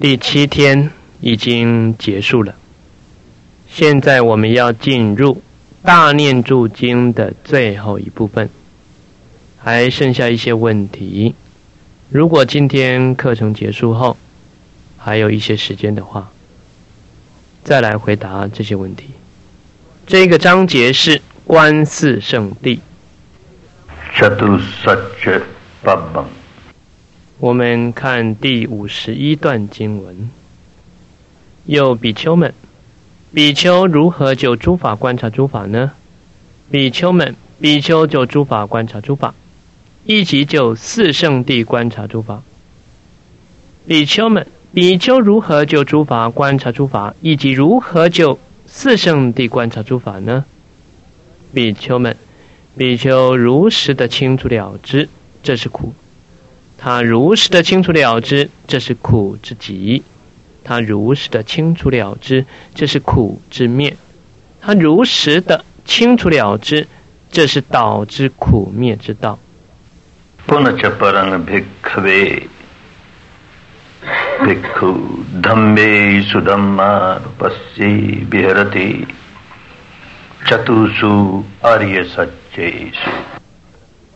第七天已经结束了，现在我们要进入《大念住经》的最后一部分，还剩下一些问题。如果今天课程结束后还有一些时间的话，再来回答这些问题。这个章节是观四圣地。我们看第五十一段经文。又比丘们，比丘如何就诸法观察诸法呢？比丘们，比丘就诸法观察诸法，一即就四圣地观察诸法。比丘们，比丘如何就诸法观察诸法，以及如何就四圣地观察诸法呢？比丘们，比丘如实的清楚了知，这是苦。他如实的清楚了知，这是苦之极；他如实的清楚了知，这是苦之灭；他如实的清楚了知，这是导致苦灭之道。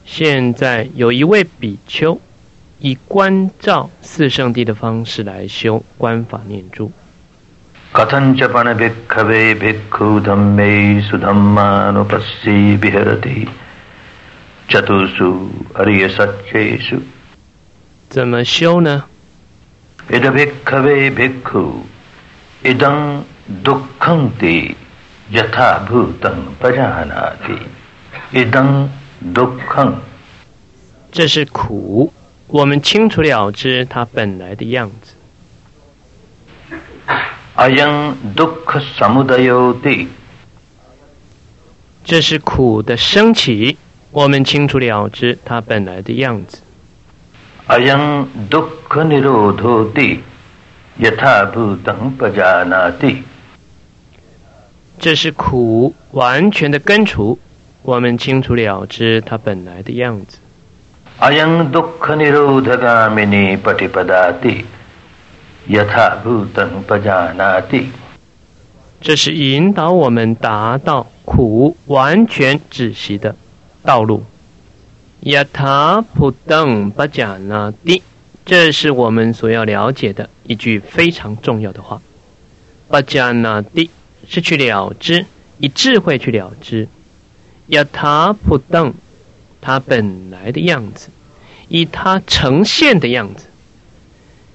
现在有一位比丘。以观照四圣地的方式来修观法念珠。怎么修呢？这是苦。我们清楚了知它本来的样子。这是苦的升起，我们清楚了知它本来的样子。这是苦完全的根除，我们清楚了知它本来的样子。阿央杜克尼罗达嘎米尼帕提帕达蒂，亚塔布登巴加那蒂。这是引导我们达到苦完全止息的道路。亚塔普登巴加那蒂，这是我们所要了解的一句非常重要的话。巴加那蒂是去了知，以智慧去了知。亚塔普登。它本来的样子，以它呈现的样子，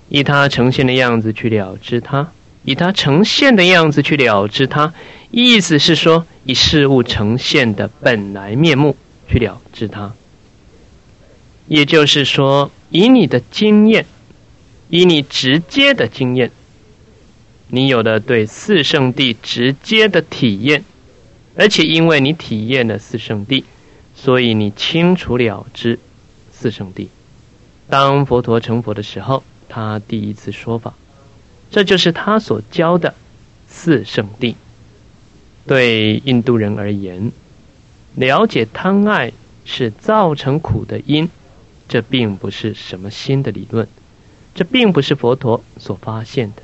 以它呈现的样子去了知它，以它呈现的样子去了知它，意思是说，以事物呈现的本来面目去了知它。也就是说，以你的经验，以你直接的经验，你有了对四圣地直接的体验，而且因为你体验了四圣地。所以你清楚了知四圣地。当佛陀成佛的时候，他第一次说法，这就是他所教的四圣地。对印度人而言，了解贪爱是造成苦的因，这并不是什么新的理论，这并不是佛陀所发现的，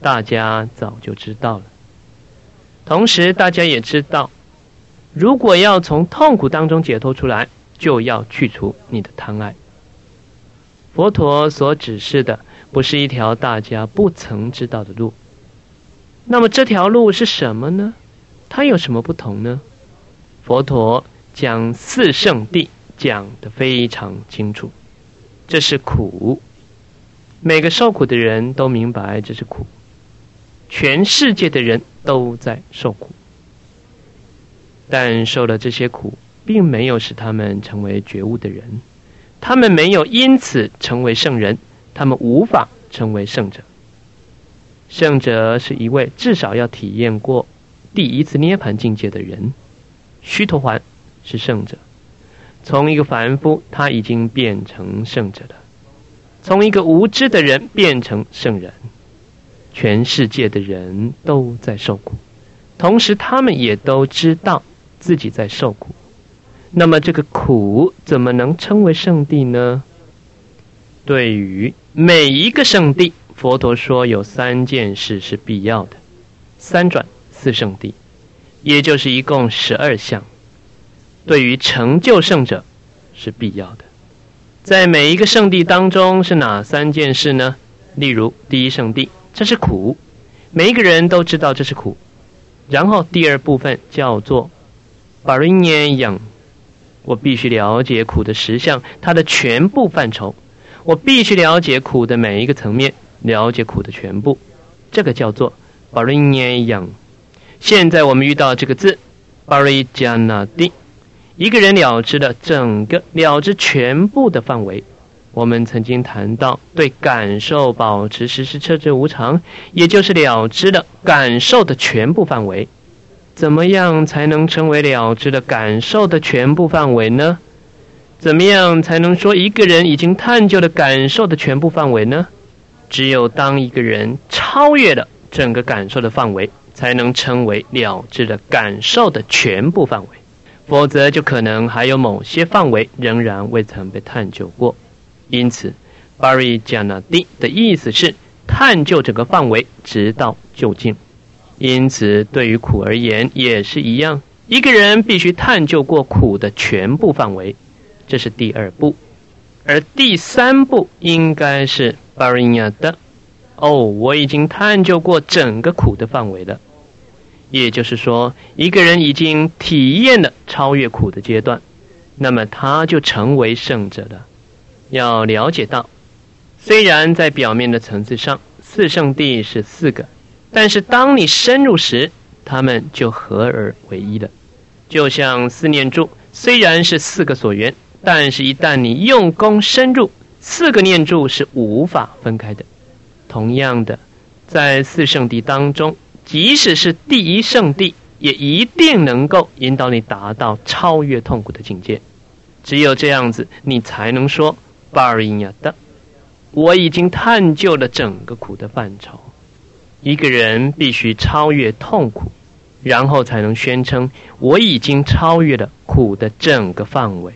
大家早就知道了。同时，大家也知道。如果要从痛苦当中解脱出来，就要去除你的贪爱。佛陀所指示的不是一条大家不曾知道的路，那么这条路是什么呢？它有什么不同呢？佛陀将四圣谛讲得非常清楚，这是苦，每个受苦的人都明白这是苦，全世界的人都在受苦。但受了这些苦，并没有使他们成为觉悟的人，他们没有因此成为圣人，他们无法成为圣者。圣者是一位至少要体验过第一次涅盘境界的人。须陀环是圣者，从一个凡夫他已经变成圣者了，从一个无知的人变成圣人。全世界的人都在受苦，同时他们也都知道。自己在受苦，那么这个苦怎么能称为圣地呢？对于每一个圣地，佛陀说有三件事是必要的：三转四圣地，也就是一共十二项。对于成就圣者是必要的。在每一个圣地当中是哪三件事呢？例如第一圣地，这是苦，每一个人都知道这是苦。然后第二部分叫做巴瑞涅养，我必须了解苦的实相，它的全部范畴。我必须了解苦的每一个层面，了解苦的全部。这个叫做巴瑞涅养。现在我们遇到这个字巴瑞加纳蒂，一个人了知了整个了知全部的范围。我们曾经谈到对感受保持时时彻知无常，也就是了知了感受的全部范围。怎么样才能成为了知的感受的全部范围呢？怎么样才能说一个人已经探究了感受的全部范围呢？只有当一个人超越了整个感受的范围，才能称为了知的感受的全部范围。否则，就可能还有某些范围仍然未曾被探究过。因此，Bari Janadi 的意思是探究整个范围，直到究竟。因此，对于苦而言也是一样，一个人必须探究过苦的全部范围，这是第二步。而第三步应该是 b a r i n a 的。哦，我已经探究过整个苦的范围了。也就是说，一个人已经体验了超越苦的阶段，那么他就成为圣者了。要了解到，虽然在表面的层次上，四圣地是四个，但是当你深入时，他们就合而为一了。就像四念住，虽然是四个所缘，但是一旦你用功深入，四个念住是无法分开的。同样的，在四圣地当中，即使是第一圣地，也一定能够引导你达到超越痛苦的境界。只有这样子，你才能说。巴尔因亚的，我已经探究了整个苦的范畴。一个人必须超越痛苦，然后才能宣称我已经超越了苦的整个范围。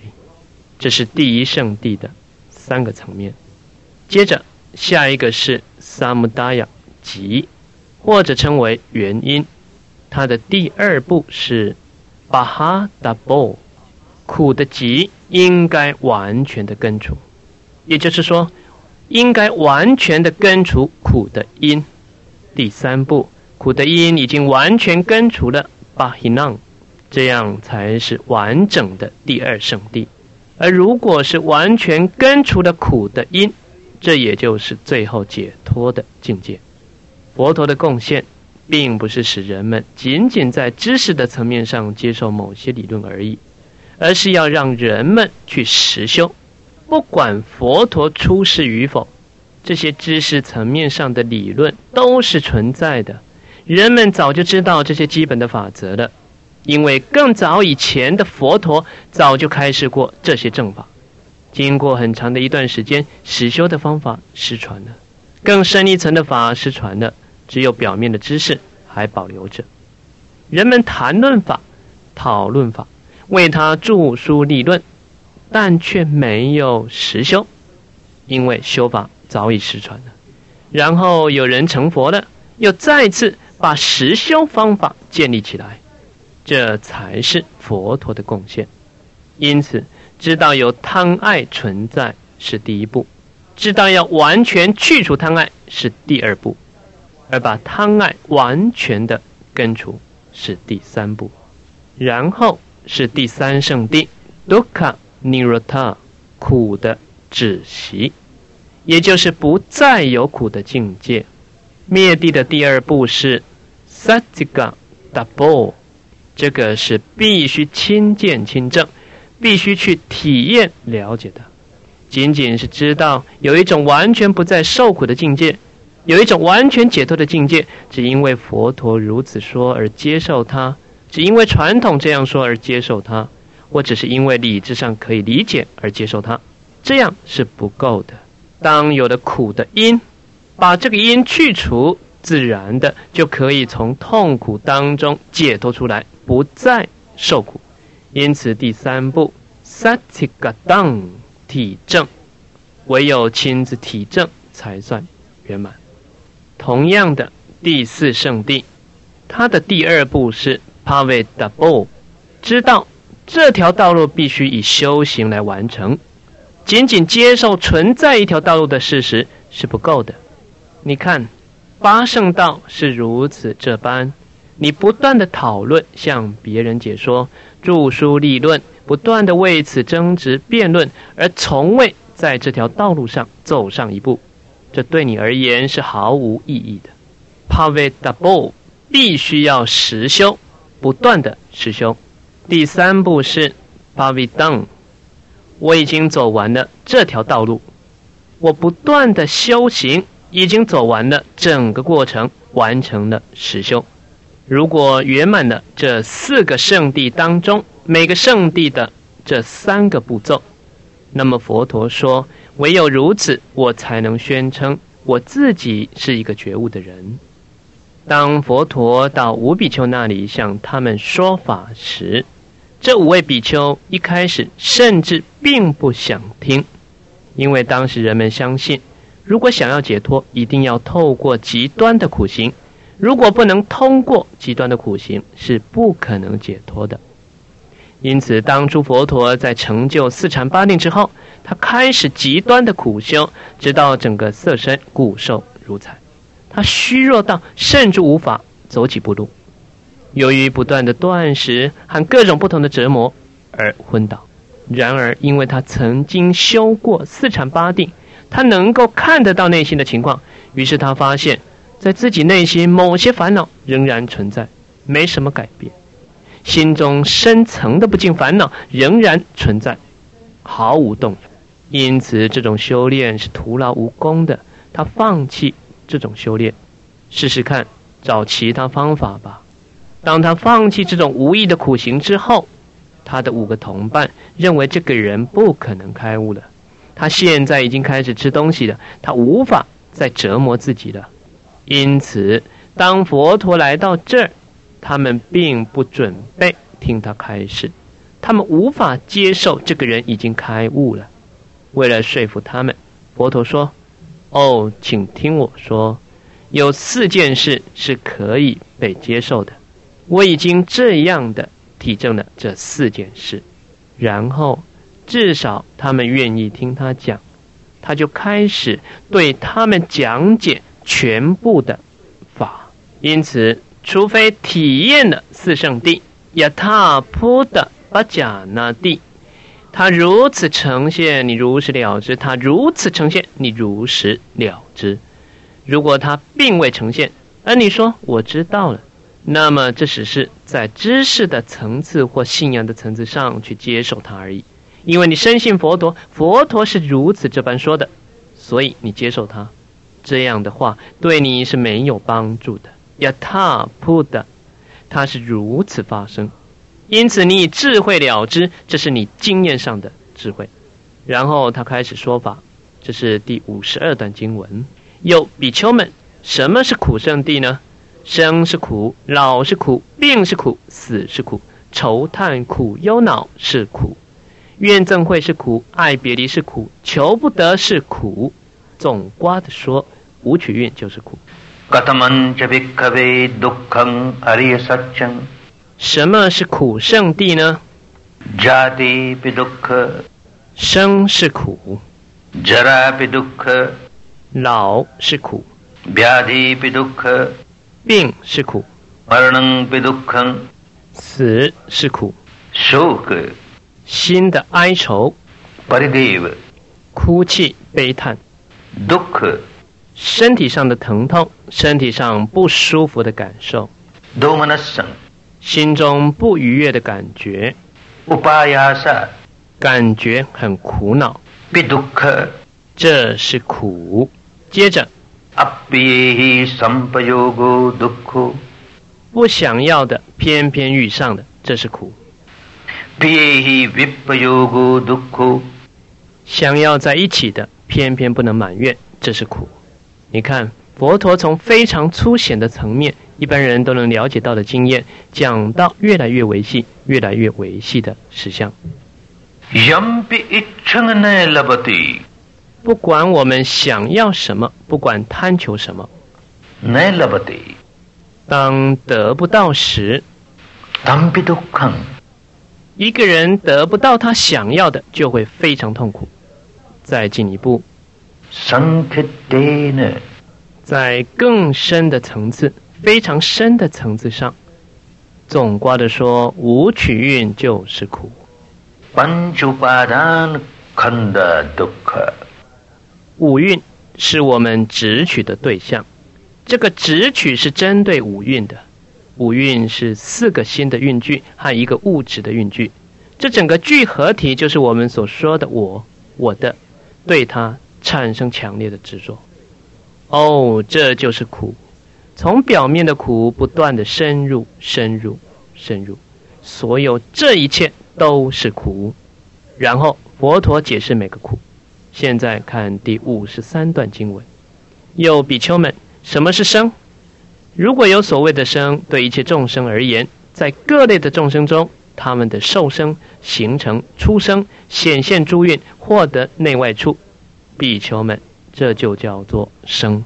这是第一圣地的三个层面。接着下一个是萨姆达亚极，或者称为原因。它的第二步是巴哈达波，苦的极应该完全的根除。也就是说，应该完全的根除苦的因。第三步，苦的因已经完全根除了巴希囊，这样才是完整的第二圣地。而如果是完全根除了苦的因，这也就是最后解脱的境界。佛陀的贡献，并不是使人们仅仅在知识的层面上接受某些理论而已，而是要让人们去实修。不管佛陀出世与否，这些知识层面上的理论都是存在的。人们早就知道这些基本的法则了，因为更早以前的佛陀早就开示过这些正法。经过很长的一段时间，实修的方法失传了，更深一层的法失传了，只有表面的知识还保留着。人们谈论法，讨论法，为他著书立论。但却没有实修，因为修法早已失传了。然后有人成佛了，又再次把实修方法建立起来，这才是佛陀的贡献。因此，知道有贪爱存在是第一步，知道要完全去除贪爱是第二步，而把贪爱完全的根除是第三步，然后是第三圣地杜卡。尼罗塔，苦的止息，也就是不再有苦的境界。灭地的第二步是萨吉嘎达波，这个是必须亲见亲证，必须去体验了解的。仅仅是知道有一种完全不再受苦的境界，有一种完全解脱的境界，只因为佛陀如此说而接受它，只因为传统这样说而接受它。我只是因为理智上可以理解而接受它，这样是不够的。当有了苦的因，把这个因去除，自然的就可以从痛苦当中解脱出来，不再受苦。因此，第三步 s a t i g a d a n 体证，唯有亲自体证才算圆满。同样的，第四圣地，它的第二步是 Pavadabo，知道这条道路必须以修行来完成。仅仅接受存在一条道路的事实是不够的。你看，八圣道是如此这般，你不断的讨论，向别人解说，著书立论，不断的为此争执辩论，而从未在这条道路上走上一步，这对你而言是毫无意义的。Pavadabo 必须要实修，不断的实修。第三步是 Pavidang。我已经走完了这条道路，我不断的修行，已经走完了整个过程，完成了实修。如果圆满了这四个圣地当中每个圣地的这三个步骤，那么佛陀说，唯有如此，我才能宣称我自己是一个觉悟的人。当佛陀到五比丘那里向他们说法时，这五位比丘一开始甚至并不想听，因为当时人们相信，如果想要解脱，一定要透过极端的苦行；如果不能通过极端的苦行，是不可能解脱的。因此，当初佛陀在成就四禅八定之后，他开始极端的苦修，直到整个色身骨瘦如柴，他虚弱到甚至无法走几步路。由于不断的断食和各种不同的折磨而昏倒。然而，因为他曾经修过四禅八定，他能够看得到内心的情况。于是他发现，在自己内心某些烦恼仍然存在，没什么改变；心中深层的不尽烦恼仍然存在，毫无动摇。因此，这种修炼是徒劳无功的。他放弃这种修炼，试试看，找其他方法吧。当他放弃这种无意的苦行之后，他的五个同伴认为这个人不可能开悟了。他现在已经开始吃东西了，他无法再折磨自己了。因此，当佛陀来到这儿，他们并不准备听他开示，他们无法接受这个人已经开悟了。为了说服他们，佛陀说：“哦，请听我说，有四件事是可以被接受的。”我已经这样的体证了这四件事，然后至少他们愿意听他讲，他就开始对他们讲解全部的法。因此，除非体验了四圣地亚塔普的巴贾那地，他如此呈现，你如实了之；他如此呈现，你如实了之。如果他并未呈现，而你说我知道了。那么，这只是在知识的层次或信仰的层次上去接受它而已，因为你深信佛陀，佛陀是如此这般说的，所以你接受它。这样的话对你是没有帮助的。亚塔普的，它是如此发生，因此你以智慧了之，这是你经验上的智慧。然后他开始说法，这是第五十二段经文。有比丘们，什么是苦圣地呢？生是苦，老是苦，病是苦，死是苦，愁叹苦忧恼是苦，怨憎会是苦，爱别离是苦，求不得是苦。总瓜的说，无取运就是苦。什么是苦圣地呢？生是苦，老是苦。病是苦，死是苦，心的哀愁，哭泣悲叹，身体上的疼痛，身体上不舒服的感受，心中不愉悦的感觉，感觉很苦恼，这是苦。接着。不想要的，偏偏遇上的，这是苦。想要在一起的，偏偏不能满愿，这是苦。你看，佛陀从非常粗显的层面，一般人都能了解到的经验，讲到越来越维系、越来越维系的实相。不管我们想要什么，不管贪求什么，奈。当得不到时，当别都看。一个人得不到他想要的，就会非常痛苦。再进一步，克呢？在更深的层次，非常深的层次上，总挂着说：无取运就是苦。巴丹看的都可。五蕴是我们直取的对象，这个直取是针对五蕴的。五蕴是四个心的蕴具和一个物质的蕴具，这整个聚合体就是我们所说的我，我的，对它产生强烈的执着。哦，这就是苦，从表面的苦不断的深入、深入、深入，所有这一切都是苦。然后佛陀解释每个苦，现在看第五十三段经文，又比丘们，什么是生？如果有所谓的生，对一切众生而言，在各类的众生中，他们的受生、形成、出生、显现诸运、获得内外处，比丘们，这就叫做生。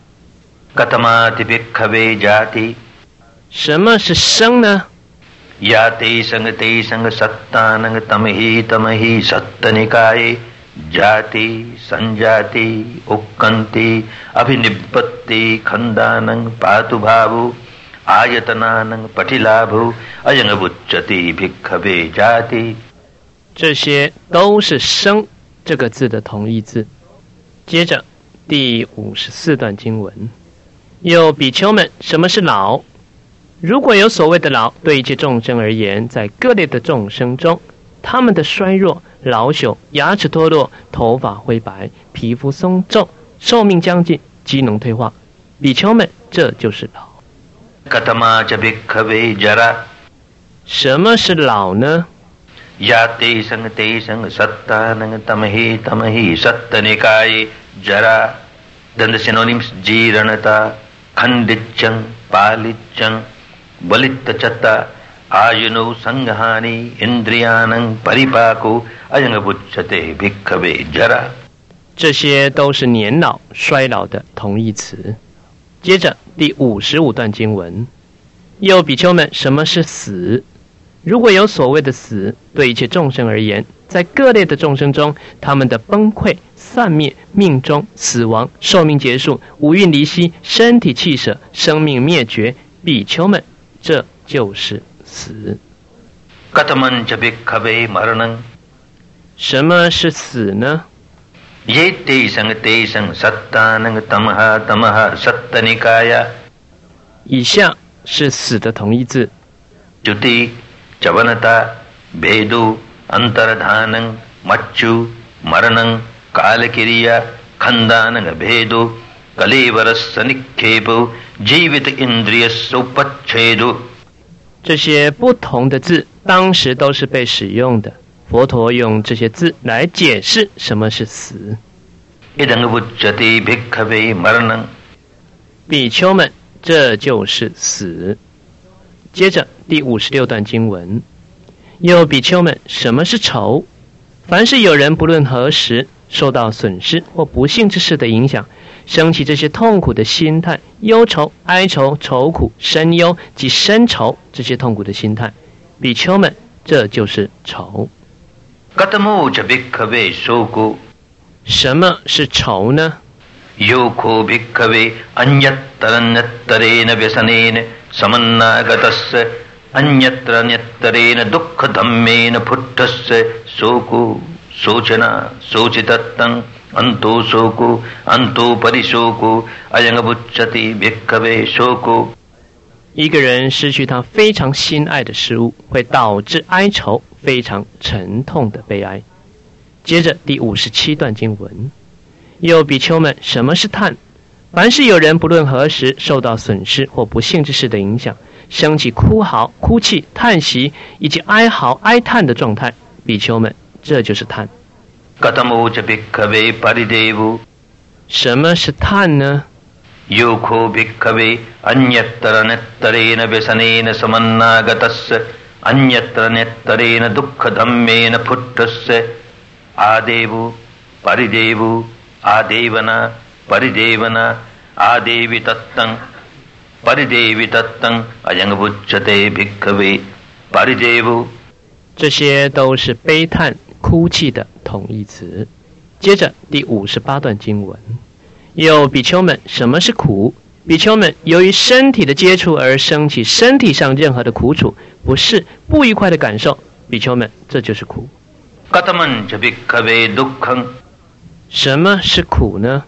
什么是生呢？什么是生呢？संग सत्तानंग तम ही तम ही सत्तनिकाये जाति संजाति उक्कन्ति अभिनिपत्ति खंदानंग पातु भावु आयतनानंग पठिलाभु अयंग बुच्चति भिक्खवे जाति 这些都是“生”这个字的同义字。接着第五十四段经文，又比丘们，什么是老？如果有所谓的老，对一切众生而言，在各类的众生中，他们的衰弱、 老朽、牙齿脱落、头发灰白、皮肤松皱、寿命将近、机能退化，比丘们，这就是老。 कथमा च भिक्खवे जरा 什么是老呢？ या ते संग ते संग सत्तानंग तम ही तम ही सत्तनिकाये जरा दंड सिनोनिम्स जीर्णता खंडिच्चं पालिच्चं बलित्तचत्ता आयुनो 这些都是年老衰老的同义词。接着第五十五段经文，又比丘们，什么是死？如果有所谓的死，对一切众生而言，在各类的众生中，他们的崩溃、散灭、命中死亡、寿命结束、五蕴离息、身体弃舍、生命灭绝，比丘们，这就是。死。 कथमं च भिक्खवे मरणं 什么是死呢？ ये ते संग ते संग सत्तानंग तमहा तमहा सत्तनिकाया 以下是死的同义字。 च्युति चवनता भेदु अंतर्धानं मच्चु मरणं कालकिरिया खंदानं भेदु कलेवरस्सनिक्षेपो जीवित इंद्रियस्सुपच्छेदु 这些不同的字当时都是被使用的。佛陀用这些字来解释什么是死。比丘们这就是死。接着第五十六段经文。又比丘们什么是愁凡是有人不论何时受到损失或不幸之事的影响升起这些痛苦的心态忧愁哀愁愁苦深忧及深愁这些痛苦的心态比丘们这就是愁。什么是愁呢？一个人失去他非常心爱的事物会导致哀愁非常沉痛的悲哀。接着第五十七段经文。又比丘们什么是叹？凡是有人不论何时受到损失或不幸之事的影响升起哭嚎哭泣叹息以及哀嚎哀叹的状态比丘们这就是碳。什么是碳呢？这些都是悲碳。哭泣的同义词。接着第五十八段经文，有比丘们，什么是苦？比丘们由于身体的接触而升起身体上任何的苦楚，不是不愉快的感受。比丘们，这就是苦。什么是苦呢？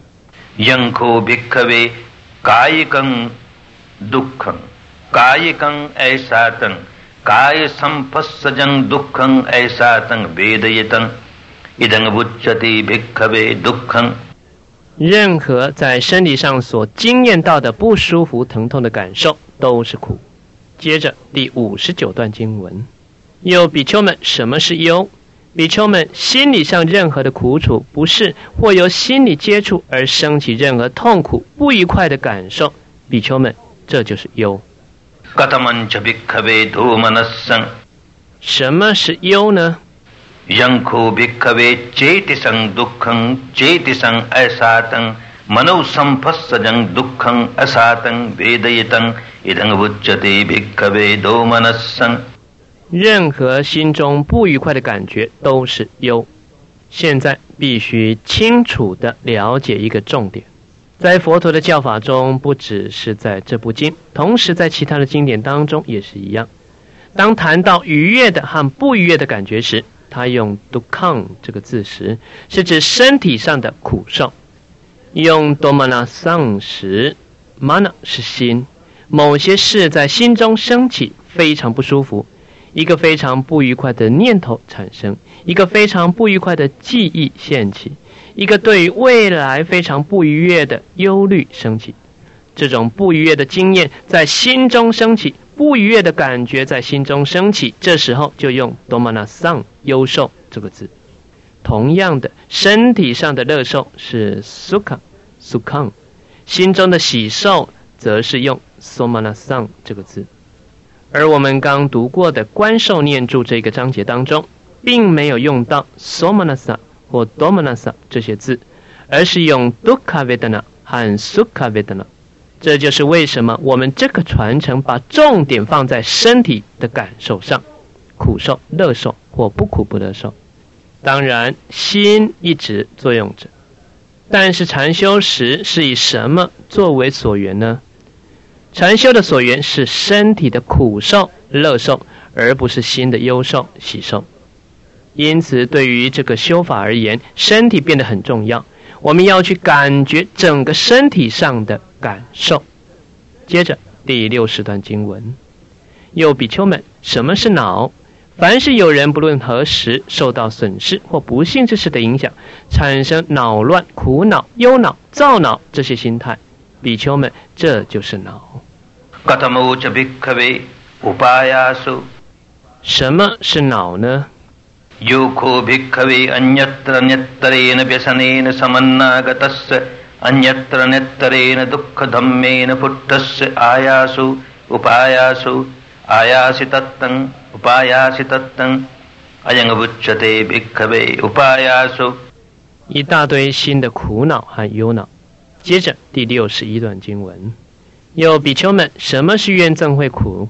任何在身体上所经验到的不舒服、疼痛的感受都是苦。接着第五十九段经文，又比丘们，什么是忧？比丘们心理上任何的苦楚，不是或由心理接触而升起任何痛苦、不愉快的感受。比丘们，这就是忧。什么是忧呢？任何心中不愉快的感觉都是忧。现在必须清楚的了解一个重点。在佛陀的教法中，不只是在这部经，同时在其他的经典当中也是一样。当谈到愉悦的和不愉悦的感觉时，他用 “dukang” 这个字时，是指身体上的苦受；用 “domana san 时，“mana” 是心，某些事在心中升起，非常不舒服，一个非常不愉快的念头产生，一个非常不愉快的记忆现起。一个对于未来非常不愉悦的忧虑升起，这种不愉悦的经验在心中升起，不愉悦的感觉在心中升起，这时候就用 “domana sang” 忧受这个字。同样的，身体上的乐受是 “sukha sukhan，心中的喜受则是用 somana san 这个字。而我们刚读过的观受念住这个章节当中，并没有用到 somana san。或 domanasa 这些字，而是用 dukkha vedana 和 sukha vedana。这就是为什么我们这个传承把重点放在身体的感受上，苦受、乐受或不苦不乐受。当然，心一直作用着，但是禅修时是以什么作为所缘呢？禅修的所缘是身体的苦受、乐受，而不是心的忧受、喜受。因此，对于这个修法而言，身体变得很重要。我们要去感觉整个身体上的感受。接着，第六十段经文：又比丘们，什么是恼？凡是有人不论何时受到损失或不幸之事的影响，产生恼乱、苦恼、忧恼、躁恼这些心态，比丘们，这就是恼。什么是恼呢？योखो भिक्खवे अन्यत्र नेत्तरेण व्यसनेन समन्नागतस्य अन्यत्र नेत्तरेण दुःखधम्मेन पुट्टस्य आयासु उपायासु आयासि तत्तं उपायासि तत्तं अयङ्गुच्यते भिक्खवे उपायासु 一大堆新的苦恼和忧恼。接着第六十一段经文，有比丘们，什么是怨憎会苦？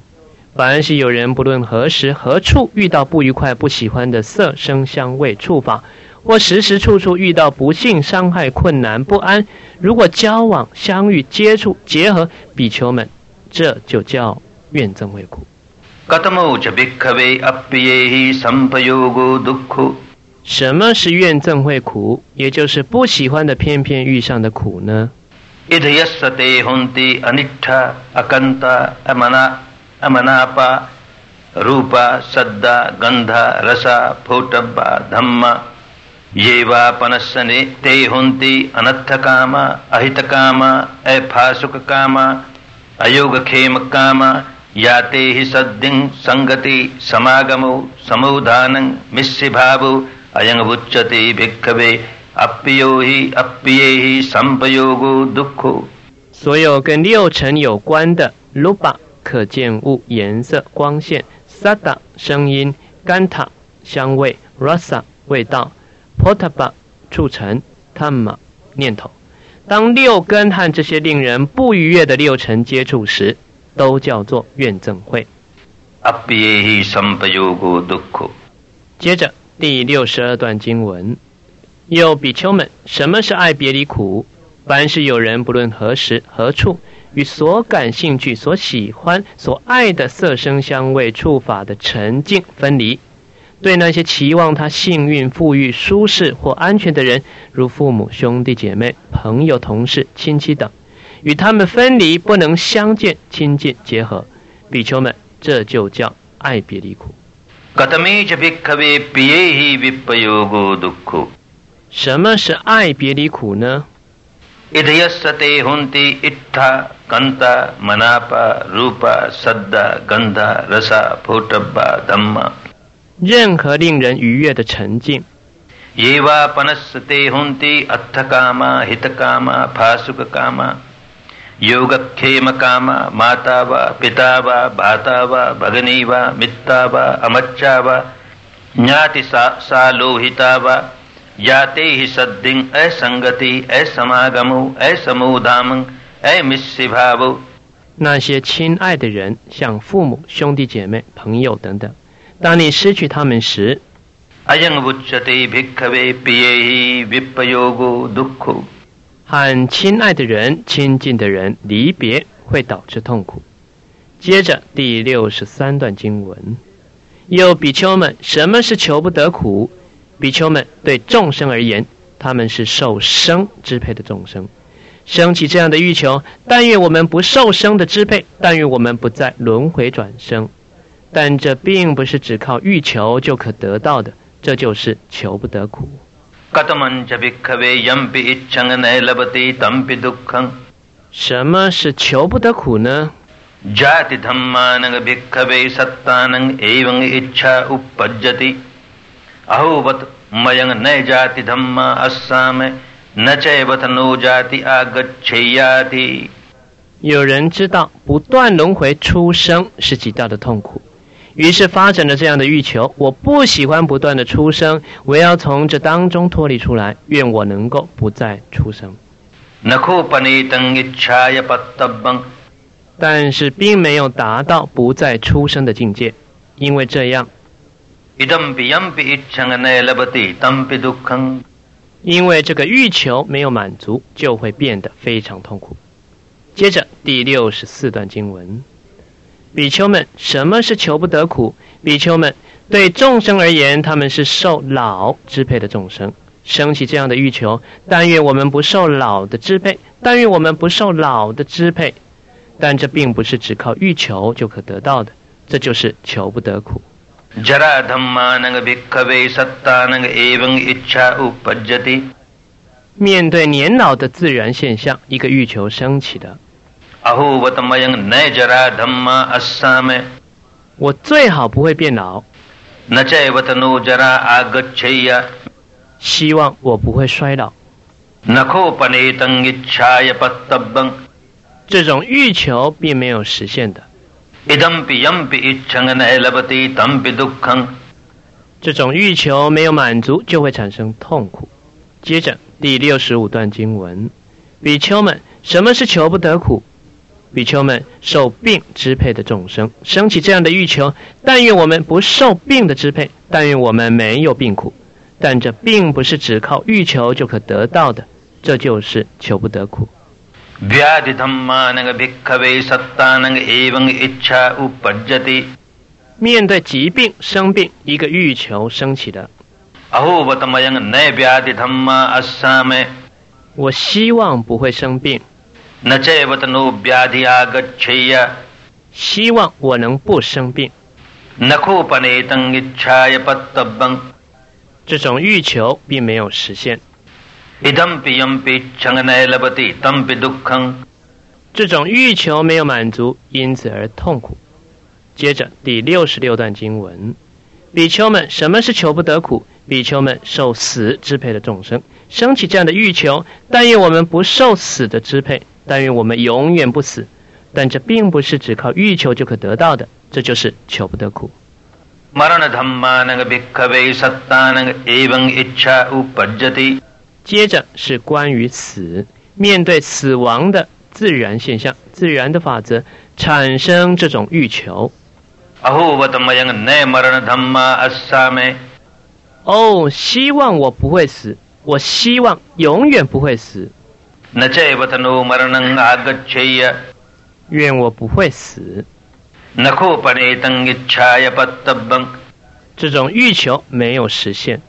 凡是有人不论何时何处遇到不愉快、不喜欢的色声香味触法，或时时处处遇到不幸、伤害、困难、不安，如果交往、相遇、接触、结合比丘们，这就叫怨憎会苦。什么是怨憎会苦？也就是不喜欢的偏偏遇上的苦呢 ？अमनापा रूप सद्द गंध रस फोटब धम्म ये वापनस्सने ते होन्ति अनर्थ काम अहित काम अफासुक काम अयोग खेम काम याते हि सद्दिं संगति समागमो समोधान मिस्य भावो अयं उच्यते भिक्खवे अप्यो हि अप्ये हि संपयोगो दुःखो 所有跟六尘有关的 lupa 可见物、颜色、光线、sada 声音、ganta 香味、rasa 味道、potaba 促成、tamma 念头。当六根和这些令人不愉悦的六尘接触时，都叫做怨憎会。接着第六十二段经文，又比丘们，什么是爱别离苦？凡是有人不论何时何处，与所感兴趣、所喜欢、所爱的色声香味触法的沉静分离。对那些期望他幸运、富裕、舒适或安全的人，如父母、兄弟姐妹、朋友、同事、亲戚等，与他们分离，不能相见、亲近、结合，比丘们，这就叫爱别离苦。什么是爱别离苦呢？任何令人愉悦的沉静。耶瓦般那斯提亨提阿塔伽玛、希塔伽玛、帕苏伽伽玛、尤伽伽玛伽玛、玛达瓦、毗达瓦、巴达瓦、巴格尼瓦、那些亲爱的人，像父母、兄弟姐妹、朋友等等。当你失去他们时，和亲爱的人、亲近的人离别会导致痛苦。接着第六十三段经文，又比丘们，什么是求不得苦？比丘们对众生而言，他们是受生支配的众生，升起这样的欲求：但愿我们不受生的支配，但愿我们不再轮回转生。但这并不是只靠欲求就可得到的，这就是求不得苦。什么是求不得苦呢？有人知道不断轮回出生是极大的痛苦。于是发展了这样的欲求：我不喜欢不断的出生，我要从这当中脱离出来。愿我能够不再出生。但是并没有达到不再出生的境界，因为这样，因为这个欲求没有满足，就会变得非常痛苦。接着第六十四段经文。比丘们，什么是求不得苦？比丘们对众生而言，他们是受老支配的众生，升起这样的欲求：但愿我们不受老的支配，但愿我们不受老的支配。但这并不是只靠欲求就可得到的，这就是求不得苦。面对年老的自然现象，一个欲求升起的。我最好不会变老。希望我不会衰老。这种欲求并没有实现的。这种欲求没有满足，就会产生痛苦。接着第六十五段经文：比丘们，什么是求不得苦？比丘们受病支配的众生，升起这样的欲求：但愿我们不受病的支配，但愿我们没有病苦。但这并不是只靠欲求就可得到的，这就是求不得苦。面对疾病生病，一个欲求升起的。我希望不会生病。希望我能不生病。这种欲求并没有实现。这种欲求没有满足，因此而痛苦。接着第六十六段经文：比丘们，什么是求不得苦？比丘们受死支配的众生，升起这样的欲求，但愿我们不受死的支配。但愿我们永远不死，但这并不是只靠欲求就可得到的，这就是求不得苦。接着是关于死，面对死亡的自然现象、自然的法则，产生这种欲求。哦，希望我不会死，我希望永远不会死。愿我不会死。这种欲求没有实现。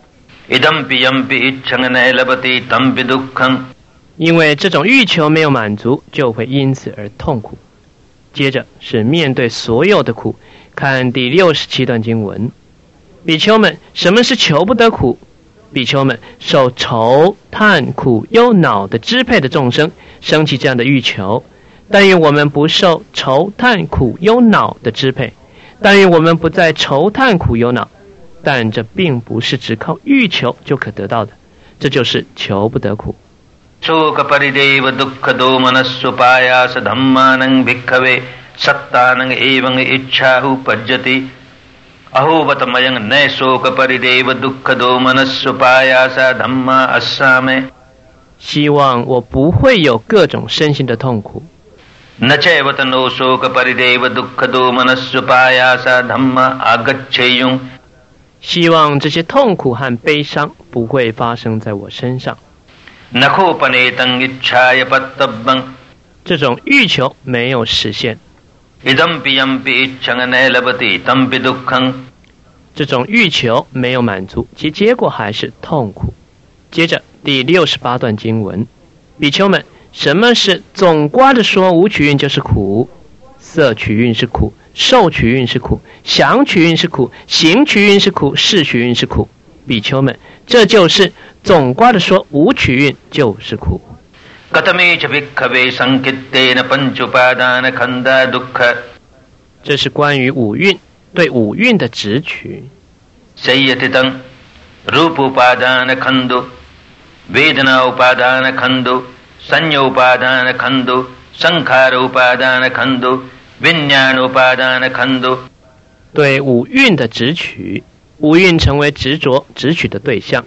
因为这种欲求没有满足，就会因此而痛苦。接着是面对所有的苦，看第六十七段经文：比丘们，什么是求不得苦？比丘们受愁、叹、苦、忧、恼的支配的众生，升起这样的欲求。但愿我们不受愁、叹、苦、忧、恼的支配；但愿我们不再愁、叹、苦、忧、恼。但这并不是只靠欲求就可得到的，这就是求不得苦。希望我不会有各种身心的痛苦。希望这些痛苦和悲伤不会发生在我身上。这种欲求没有实现。这种欲求没有满足，其结果还是痛苦。接着第六十八段经文：比丘们，什么是总瓜的说？无取运就是苦，色取运是苦。受取运是苦，想取运是苦，行取运是苦，事取运是苦。比丘们，这就是总瓜的说，无取运就是苦。这是关于五蕴对五蕴的直取。对五蕴的执取，五蕴成为执着执取的对象。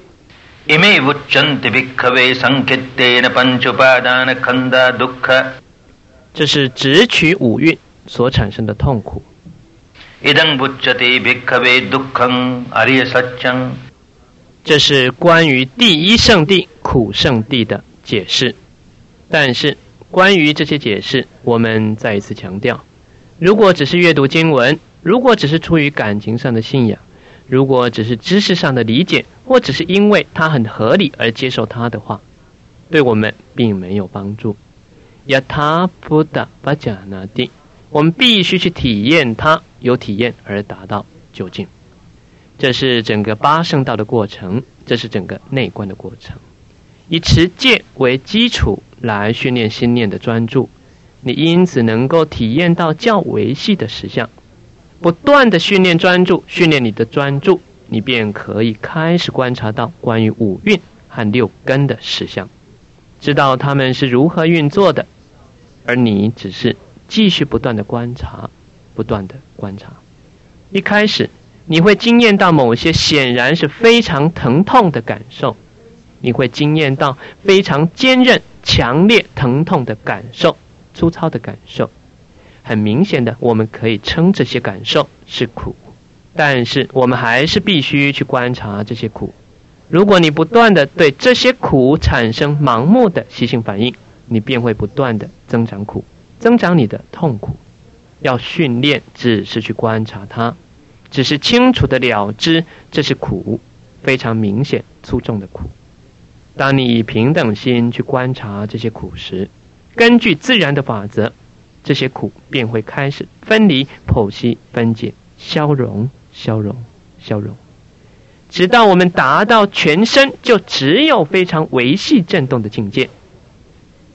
这是执取五蕴所产生的痛苦。这是关于第一圣地苦圣地的解释。但是关于这些解释，我们再一次强调。如果只是阅读经文，如果只是出于感情上的信仰，如果只是知识上的理解，或只是因为它很合理而接受它的话，对我们并没有帮助。亚他布达巴贾那蒂，我们必须去体验它，有体验而达到究竟。这是整个八圣道的过程，这是整个内观的过程，以持戒为基础来训练心念的专注。你因此能够体验到较维系的实相，不断的训练专注，训练你的专注，你便可以开始观察到关于五蕴和六根的实相，知道它们是如何运作的，而你只是继续不断的观察，不断的观察。一开始你会惊艳到某些显然是非常疼痛的感受，你会惊艳到非常坚韧、强烈疼痛的感受。粗糙的感受，很明显的，我们可以称这些感受是苦，但是我们还是必须去观察这些苦。如果你不断的对这些苦产生盲目的习性反应，你便会不断的增长苦，增长你的痛苦。要训练，只是去观察它，只是清楚的了知这是苦，非常明显粗重的苦。当你以平等心去观察这些苦时，根据自然的法则，这些苦便会开始分离、剖析、分解、消融、消融、消融，直到我们达到全身就只有非常维系震动的境界。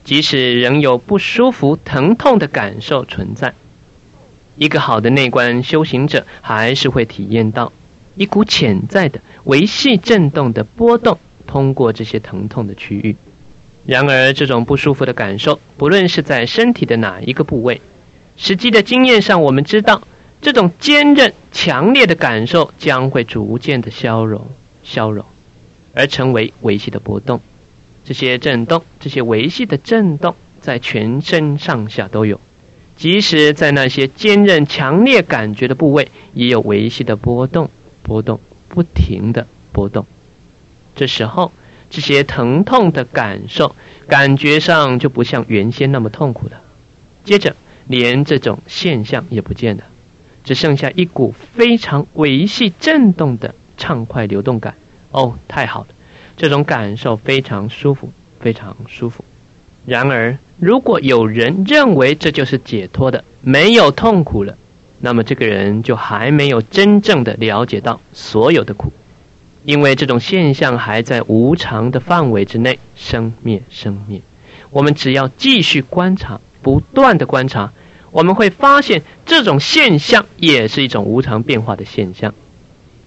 即使仍有不舒服、疼痛的感受存在，一个好的内观修行者还是会体验到一股潜在的维系震动的波动，通过这些疼痛的区域。然而，这种不舒服的感受，不论是在身体的哪一个部位，实际的经验上，我们知道，这种坚韧、强烈的感受将会逐渐的消融、消融，而成为维系的波动。这些震动，这些维系的震动，在全身上下都有，即使在那些坚韧、强烈感觉的部位，也有维系的波动，波动，不停的波动。这时候，这些疼痛的感受，感觉上就不像原先那么痛苦了。接着，连这种现象也不见了，只剩下一股非常维系震动的畅快流动感。哦，太好了！这种感受非常舒服，非常舒服。然而，如果有人认为这就是解脱的，没有痛苦了，那么这个人就还没有真正的了解到所有的苦，因为这种现象还在无常的范围之内生灭生灭。我们只要继续观察，不断的观察，我们会发现这种现象也是一种无常变化的现象。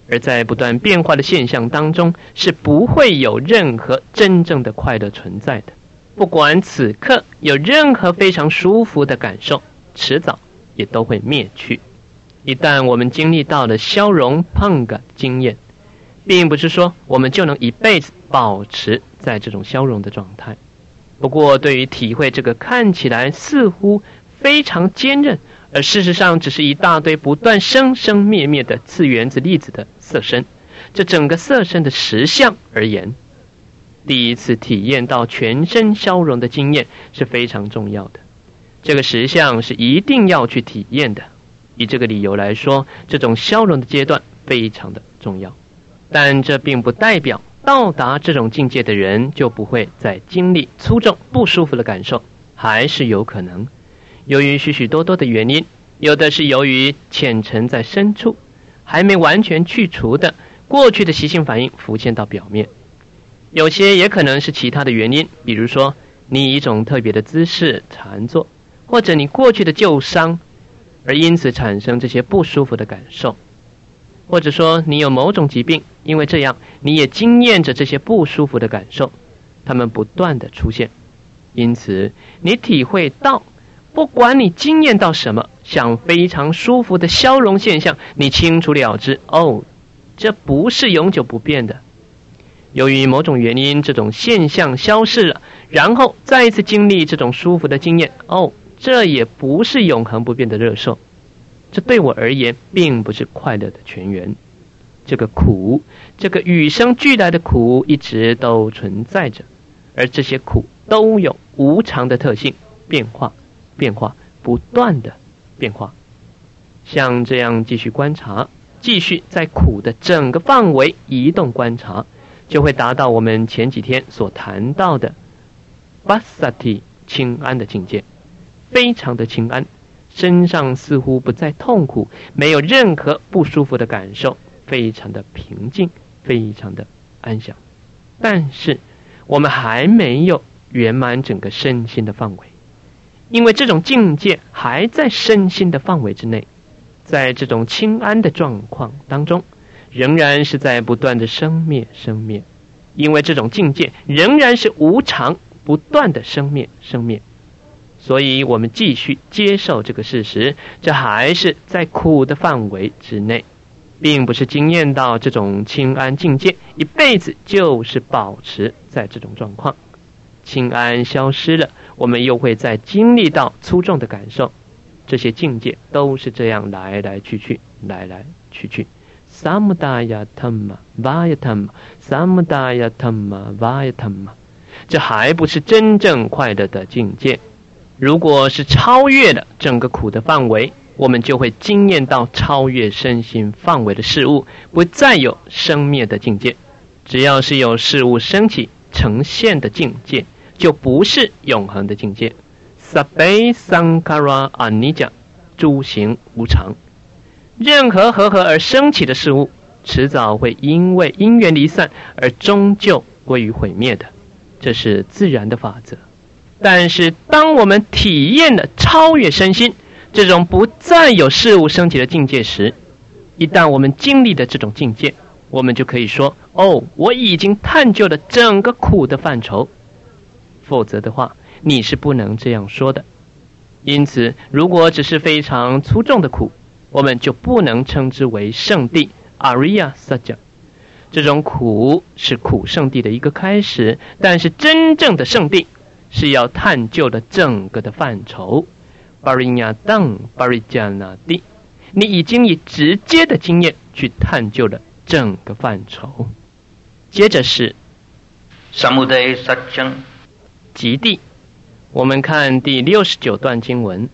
而在不断变化的现象当中，是不会有任何真正的快乐存在的。不管此刻有任何非常舒服的感受，迟早也都会灭去。一旦我们经历到了消融碰感经验，并不是说我们就能一辈子保持在这种消融的状态。不过，对于体会这个看起来似乎非常坚韧，而事实上只是一大堆不断生生灭灭的次原子粒子的色身，这整个色身的实相而言，第一次体验到全身消融的经验是非常重要的。这个实相是一定要去体验的。以这个理由来说，这种消融的阶段非常的重要。但这并不代表到达这种境界的人就不会再经历粗重不舒服的感受，还是有可能。由于许许多多的原因，有的是由于浅沉在深处，还没完全去除的过去的习性反应浮现到表面；有些也可能是其他的原因，比如说你以一种特别的姿势禅坐，或者你过去的旧伤，而因此产生这些不舒服的感受；或者说你有某种疾病，因为这样你也经验着这些不舒服的感受，它们不断的出现，因此你体会到。不管你经验到什么，像非常舒服的消融现象，你清楚了之哦，这不是永久不变的。由于某种原因，这种现象消失了，然后再一次经历这种舒服的经验，哦，这也不是永恒不变的热受。这对我而言，并不是快乐的泉源。这个苦，这个与生俱来的苦，一直都存在着，而这些苦都有无常的特性，变化。变化不断的变化，像这样继续观察，继续在苦的整个范围移动观察，就会达到我们前几天所谈到的巴萨提清安的境界，非常的清安，身上似乎不再痛苦，没有任何不舒服的感受，非常的平静，非常的安详。但是我们还没有圆满整个身心的范围。因为这种境界还在身心的范围之内，在这种清安的状况当中，仍然是在不断的生灭生灭。因为这种境界仍然是无常，不断的生灭生灭，所以我们继续接受这个事实，这还是在苦的范围之内，并不是惊艳到这种清安境界，一辈子就是保持在这种状况。清安消失了，我们又会再经历到粗重的感受。这些境界都是这样来来去去，来来去去。samudaya tama vayatama，samudaya tama vayatama，这还不是真正快乐的境界。如果是超越了整个苦的范围，我们就会惊艳到超越身心范围的事物，不再有生灭的境界。只要是有事物升起呈现的境界。就不是永恒的境界。Sabe Sankara Anija，诸行无常。任何合合而升起的事物，迟早会因为因缘离散而终究归于毁灭的，这是自然的法则。但是，当我们体验了超越身心这种不再有事物升起的境界时，一旦我们经历了这种境界，我们就可以说：“哦，我已经探究了整个苦的范畴。”否则的话，你是不能这样说的。因此，如果只是非常粗重的苦，我们就不能称之为圣地 Arya Saja。这种苦是苦圣地的一个开始，但是真正的圣地是要探究的整个的范畴。巴瑞亚当巴瑞加纳蒂，你已经以直接的经验去探究了整个范畴。接着是萨姆德萨江极地，我们看第六十九段经文，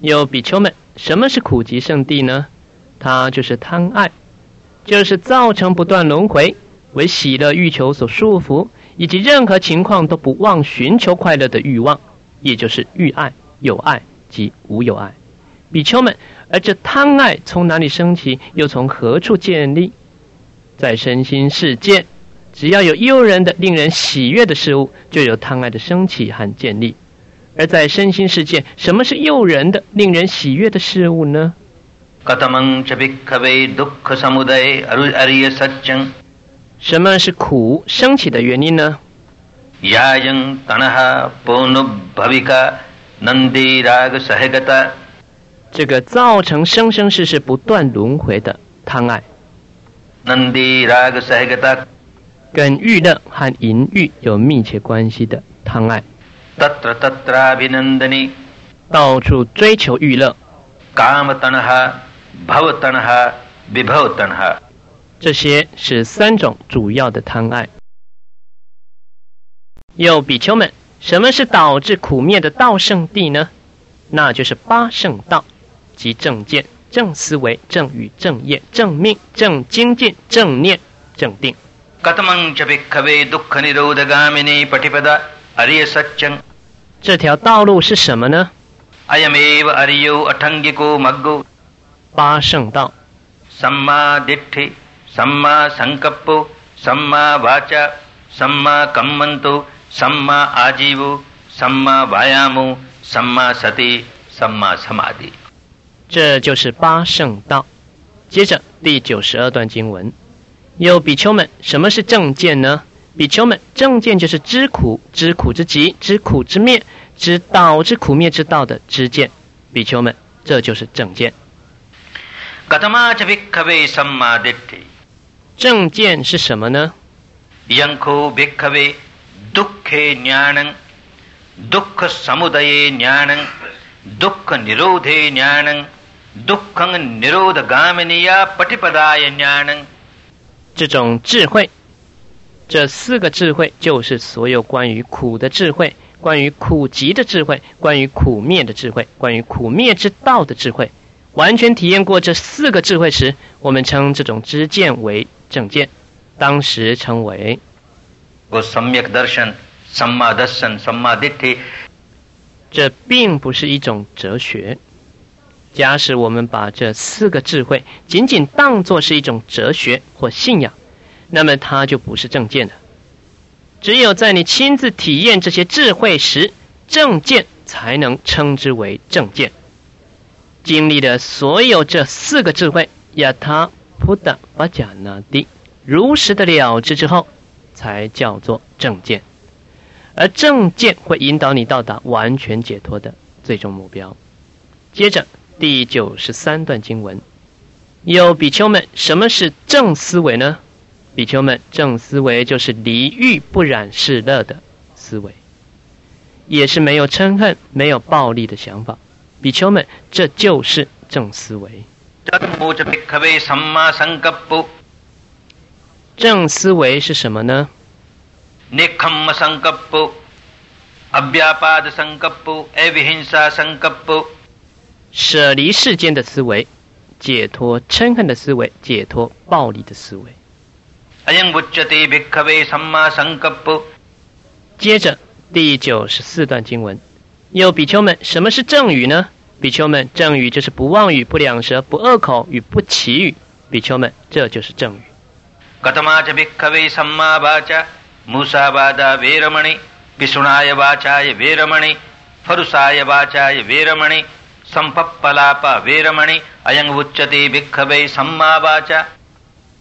有比丘们，什么是苦集圣地呢？它就是贪爱。就是造成不断轮回，为喜乐欲求所束缚，以及任何情况都不忘寻求快乐的欲望，也就是欲爱、有爱及无有爱。比丘们，而这贪爱从哪里升起，又从何处建立？在身心世界，只要有诱人的、令人喜悦的事物，就有贪爱的升起和建立。而在身心世界，什么是诱人的、令人喜悦的事物呢？什么是苦升起的原因呢？这个造成生生世世不断轮回的贪爱，跟欲乐和淫欲有密切关系的贪爱，到处追求欲乐。这些是三种主要的贪爱。又比丘们，什么是导致苦灭的道圣地呢？那就是八圣道，即正见、正思维、正语、正业、正命、正精进、正念、正定。这条道路是什么呢？八圣道。什么谛体，什么三格布，什么瓦迦，什么根门度，什么阿吉布，什么瓦亚姆，什么萨地，什么萨玛地。这就是八圣道。接着第九十二段经文，有比丘们，什么是正见呢？比丘们，正见就是知苦、知苦之极、知苦之灭、知导致苦灭之道的知见。比丘们，这就是正见。正见是什么呢？这种智慧，这四个智慧就是所有关于苦的智慧，关于苦集的智慧，关于苦灭的智慧，关于苦灭之道的智慧。完全体验过这四个智慧时，我们称这种知见为正见，当时称为。这并不是一种哲学。假使我们把这四个智慧仅仅当作是一种哲学或信仰，那么它就不是正见了。只有在你亲自体验这些智慧时，正见才能称之为正见。经历的所有这四个智慧，亚他普达巴贾那蒂如实的了知之后，才叫做正见。而正见会引导你到达完全解脱的最终目标。接着第九十三段经文，有比丘们，什么是正思维呢？比丘们，正思维就是离欲不染是乐的思维，也是没有嗔恨、没有暴力的想法。比丘们，这就是正思维。正思维是什么呢？舍离世间的思维，解脱嗔恨的思维，解脱暴力的思维。接着第九十四段经文。又比丘们，什么是正语呢？比丘们，正语就是不妄语、不两舌、不恶口与不绮语。比丘们，这就是正语。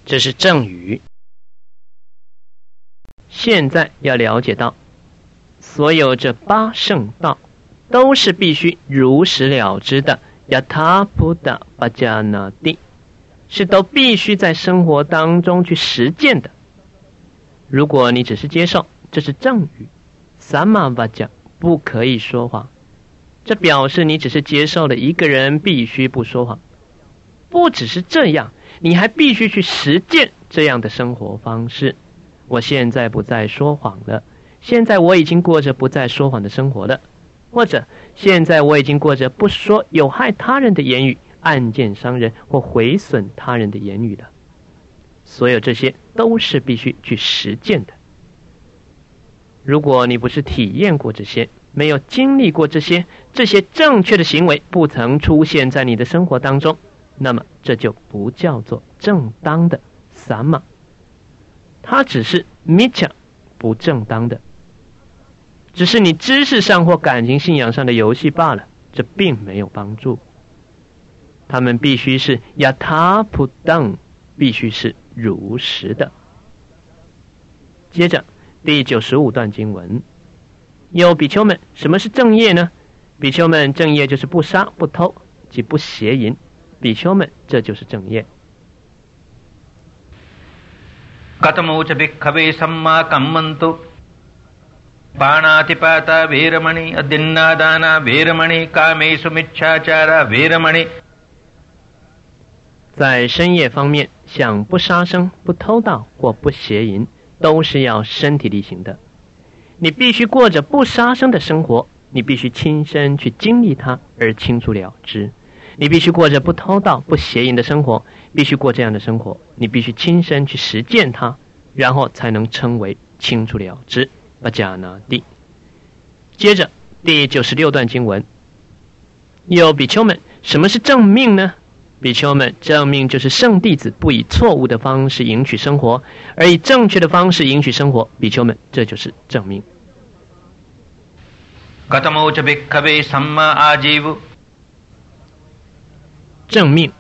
这是正语。现在要了解到，所有这八圣道。都是必须如实了知的。亚他普达巴加那蒂，是都必须在生活当中去实践的。如果你只是接受，这是正语，萨玛巴讲不可以说谎，这表示你只是接受了一个人必须不说谎。不只是这样，你还必须去实践这样的生活方式。我现在不再说谎了，现在我已经过着不再说谎的生活了，或者现在我已经过着不说有害他人的言语、暗箭伤人或毁损他人的言语了。所有这些都是必须去实践的。如果你不是体验过这些，没有经历过这些，这些正确的行为不曾出现在你的生活当中。那么这就不叫做正当的萨玛，它只是米恰不正当的，只是你知识上或感情信仰上的游戏罢了。这并没有帮助。他们必须是亚塔普当，必须是如实的。接着第九十五段经文，有比丘们，什么是正业呢？比丘们正业就是不杀、不偷，即不邪淫。比丘们，这就是正业。在深夜方面，想不杀生、不偷盗或不邪淫，都是要身体力行的。你必须过着不杀生的生活，你必须亲身去经历它而清楚了之；你必须过着不偷盗、不邪淫的生活，必须过这样的生活，你必须亲身去实践它，然后才能称为清楚了之。巴迦那地。接着第九十六段经文，有比丘们，什么是正命呢？比丘们，正命就是圣弟子不以错误的方式迎娶生活，而以正确的方式迎娶生活。比丘们，这就是正命。正命。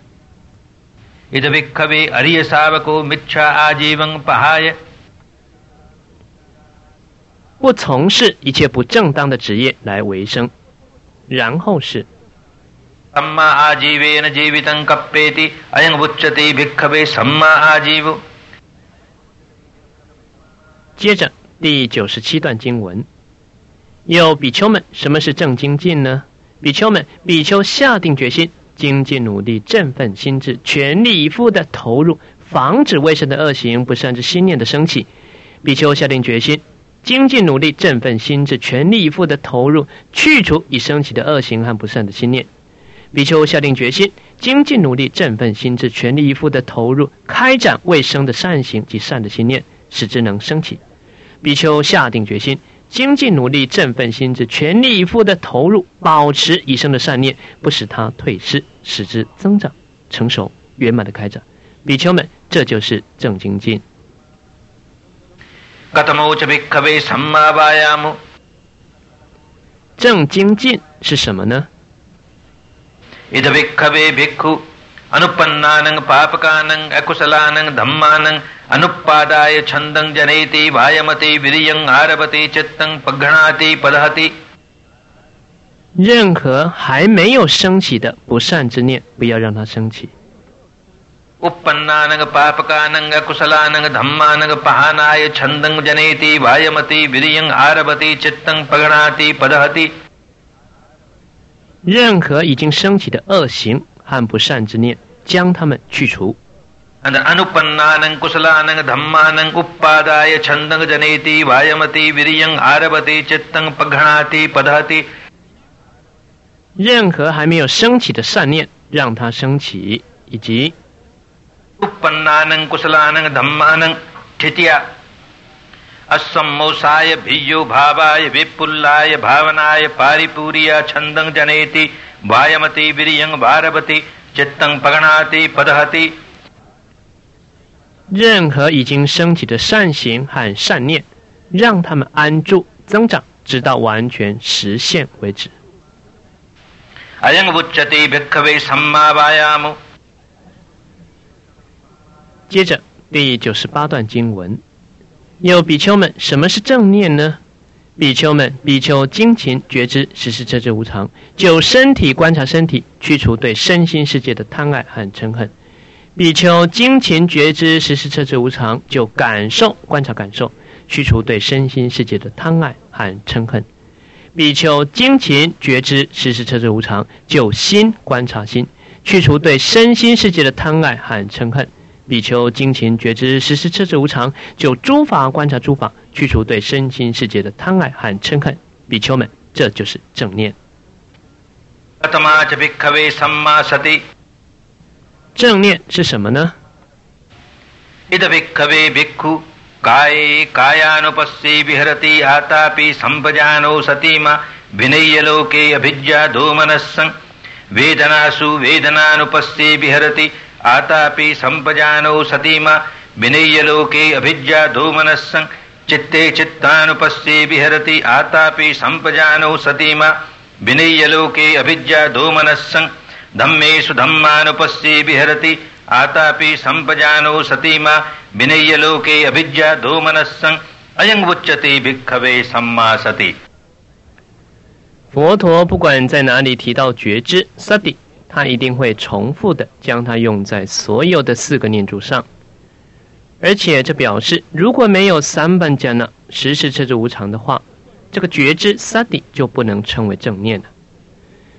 不从事一切不正当的职业来为生，然后是。接着第九十七段经文，有比丘们，什么是正精进呢？比丘们，比丘下定决心。精进努力，振奋心智，全力以赴的投入，防止未生的恶行、不善之心念的升起。比丘下定决心，精进努力，振奋心智，全力以赴的投入，去除已升起的恶行和不善的心念。比丘下定决心，精进努力，振奋心智，全力以赴的投入，开展未生的善行及善的心念，使之能升起。比丘下定决心。精进努力，振奋心智，全力以赴的投入，保持一生的善念，不使它退失，使之增长、成熟、圆满的开展。比丘们，这就是正精进。正精进是什么呢？अनुपन्नानं पापकानं अकुशलानं धम्मानं अनुपादाय छन्दं जनेति वायमति वीर्यं आरभति चित्तं पघ्नाति पदहति 任何还没有升起的不善之念，不要让它升起。 任何已经升起的恶行和不善之念，将它们去除。任何还没有升起的善念，让它升起，以及。वायमति वीरियं भारवति चित्तं पगणाति पदहति 任何已经升起的善行和善念，让他们安住增长，直到完全实现为止。अयं उच्यते भिक्खवे सम्मावायामो 接着第九十八段经文，有比丘们，什么是正念呢？比丘们，比丘精勤觉知，实施车之无常，就身体观察身体，去除对身心世界的贪爱和嗔恨。比丘精勤觉知时时彻知无常，就感受观察感受，去除对身心世界的贪爱和嗔恨。比丘精勤觉知时时彻知无常，就心观察心，去除对身心世界的贪爱和嗔恨。比丘精勤觉知，时时彻知无常，就诸法观察诸法，去除对身心世界的贪爱和嗔恨。比丘们，这就是正念。正念是什么呢？正念是什么呢？आतापि सम्पजानो सतीमा विनय्य लोके अभिज्ञा धूमनस्सन् वेदनासु वेदनानुपस्ये विहरति आतापि सम्पजानो सतीमा विनय्य लोके अभिज्ञा धूमनस्सन् चित्ते चित्तानुपस्ये विहरति आतापि सम्पजानो सतीमा विनय्य लोके अभिज्ञा धूमनस्सन् धम्मेषु धम्मानुपस्ये विहरति आतापि सम्पजानो सतीमा विनय्य लोके अभिज्ञा धूमनस्सं अयं उच्यते भिक्खवे सम्मा सति。佛陀不管在哪里提到觉知 sati， 他一定会重复的将它用在所有的四个念珠上，而且这表示如果没有三班加那时时彻知无常的话，这个觉知 sati 就不能称为正念了。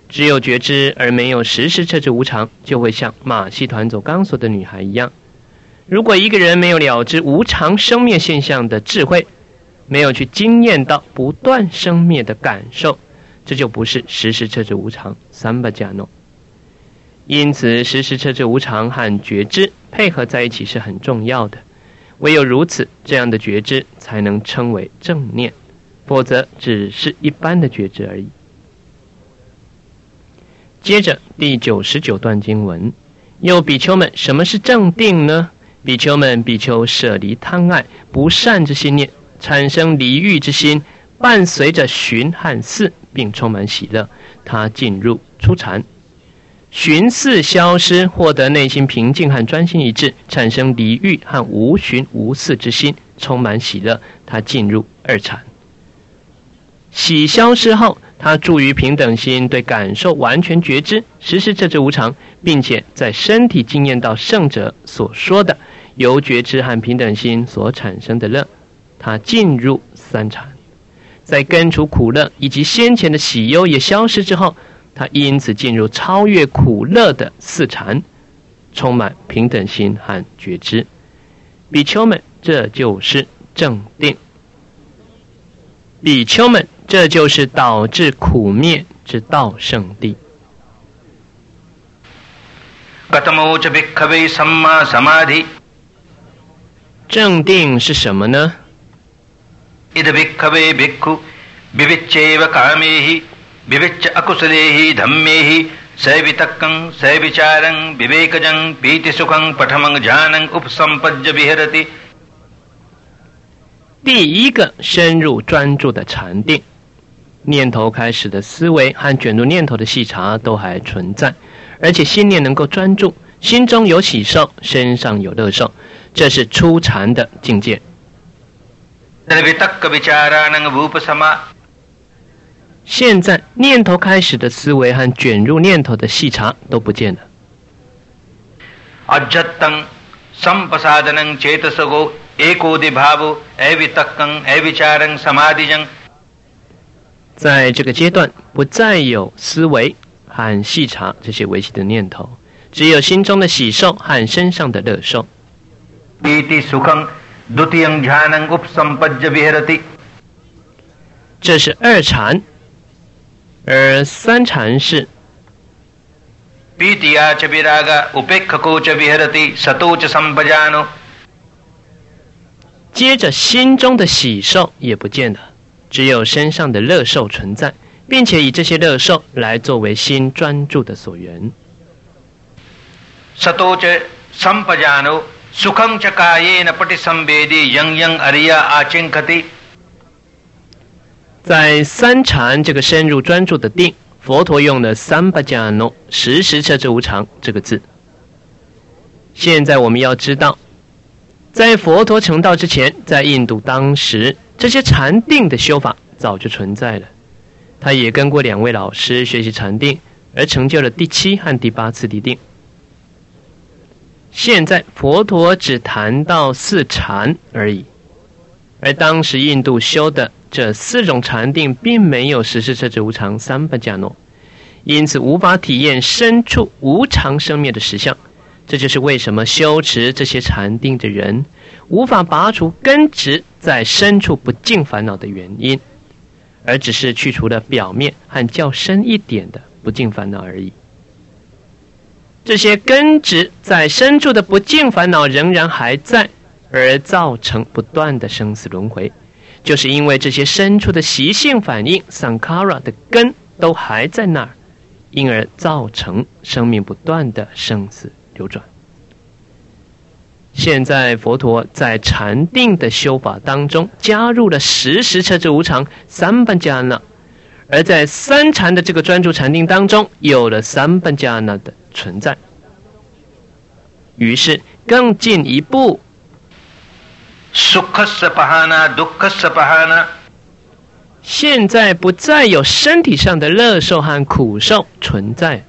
只有觉知而没有时时彻知无常，就会像马戏团走钢索的女孩一样。如果一个人没有了知无常生灭现象的智慧，没有去经验到不断生灭的感受，这就不是时时彻知无常三巴加诺。因此，时时彻知无常和觉知配合在一起是很重要的。唯有如此，这样的觉知才能称为正念，否则只是一般的觉知而已。接着第九十九段经文，又比丘们，什么是正定呢？比丘们，比丘舍离贪爱不善之心念，产生离欲之心，伴随着寻和四，并充满喜乐，他进入初禅。寻四消失，获得内心平静和专心一致，产生离欲和无寻无四之心，充满喜乐，他进入二禅。喜消失后。他助于平等心，对感受完全觉知，实施这只无常，并且在身体经验到圣者所说的由觉知和平等心所产生的乐。他进入三禅，在根除苦乐以及先前的喜忧也消失之后，他因此进入超越苦乐的四禅，充满平等心和觉知。比丘们，这就是正定。比丘们。这就是导致苦灭之道圣地。正定是什么呢？第一个深入专注的禅定。念头开始的思维和卷入念头的细查都还存在，而且心念能够专注，心中有喜受，身上有乐受，这是初禅的境界。现在念头开始的思维和卷入念头的细查都不见了。在这个阶段，不再有思维和细查这些维系的念头，只有心中的喜受和身上的乐受。这是二禅，而三禅是。接着，心中的喜受也不见了。只有身上的乐受存在，并且以这些乐受来作为心专注的所缘。在三禅这个深入专注的定，佛陀用了“三巴迦诺”时时彻知无常这个字。现在我们要知道，在佛陀成道之前，在印度当时。这些禅定的修法早就存在了，他也跟过两位老师学习禅定，而成就了第七和第八次地定。现在佛陀只谈到四禅而已，而当时印度修的这四种禅定，并没有实施彻知无常三巴迦诺，因此无法体验深处无常生灭的实相。这就是为什么修持这些禅定的人，无法拔除根植在深处不净烦恼的原因，而只是去除了表面和较深一点的不净烦恼而已。这些根植在深处的不净烦恼仍然还在，而造成不断的生死轮回，就是因为这些深处的习性反应 （sankara） 的根都还在那儿，因而造成生命不断的生死。流转。现在佛陀在禅定的修法当中加入了时时彻知无常三般迦那，而在三禅的这个专注禅定当中有了三般迦那的存在，于是更进一步，现在不再有身体上的乐受和苦受存在。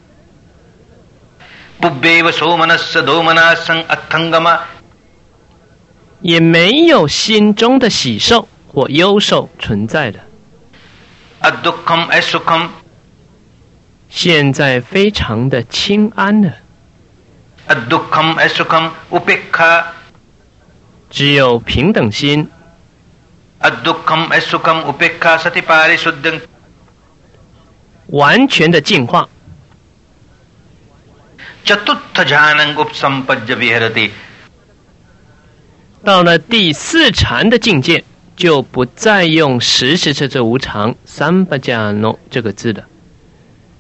也没有心中的喜受或忧受存在的。现在非常的清安了。只有平等心。完全的净化。到了第四禅的境界，就不再用“时时彻彻无常”三巴迦诺这个字的。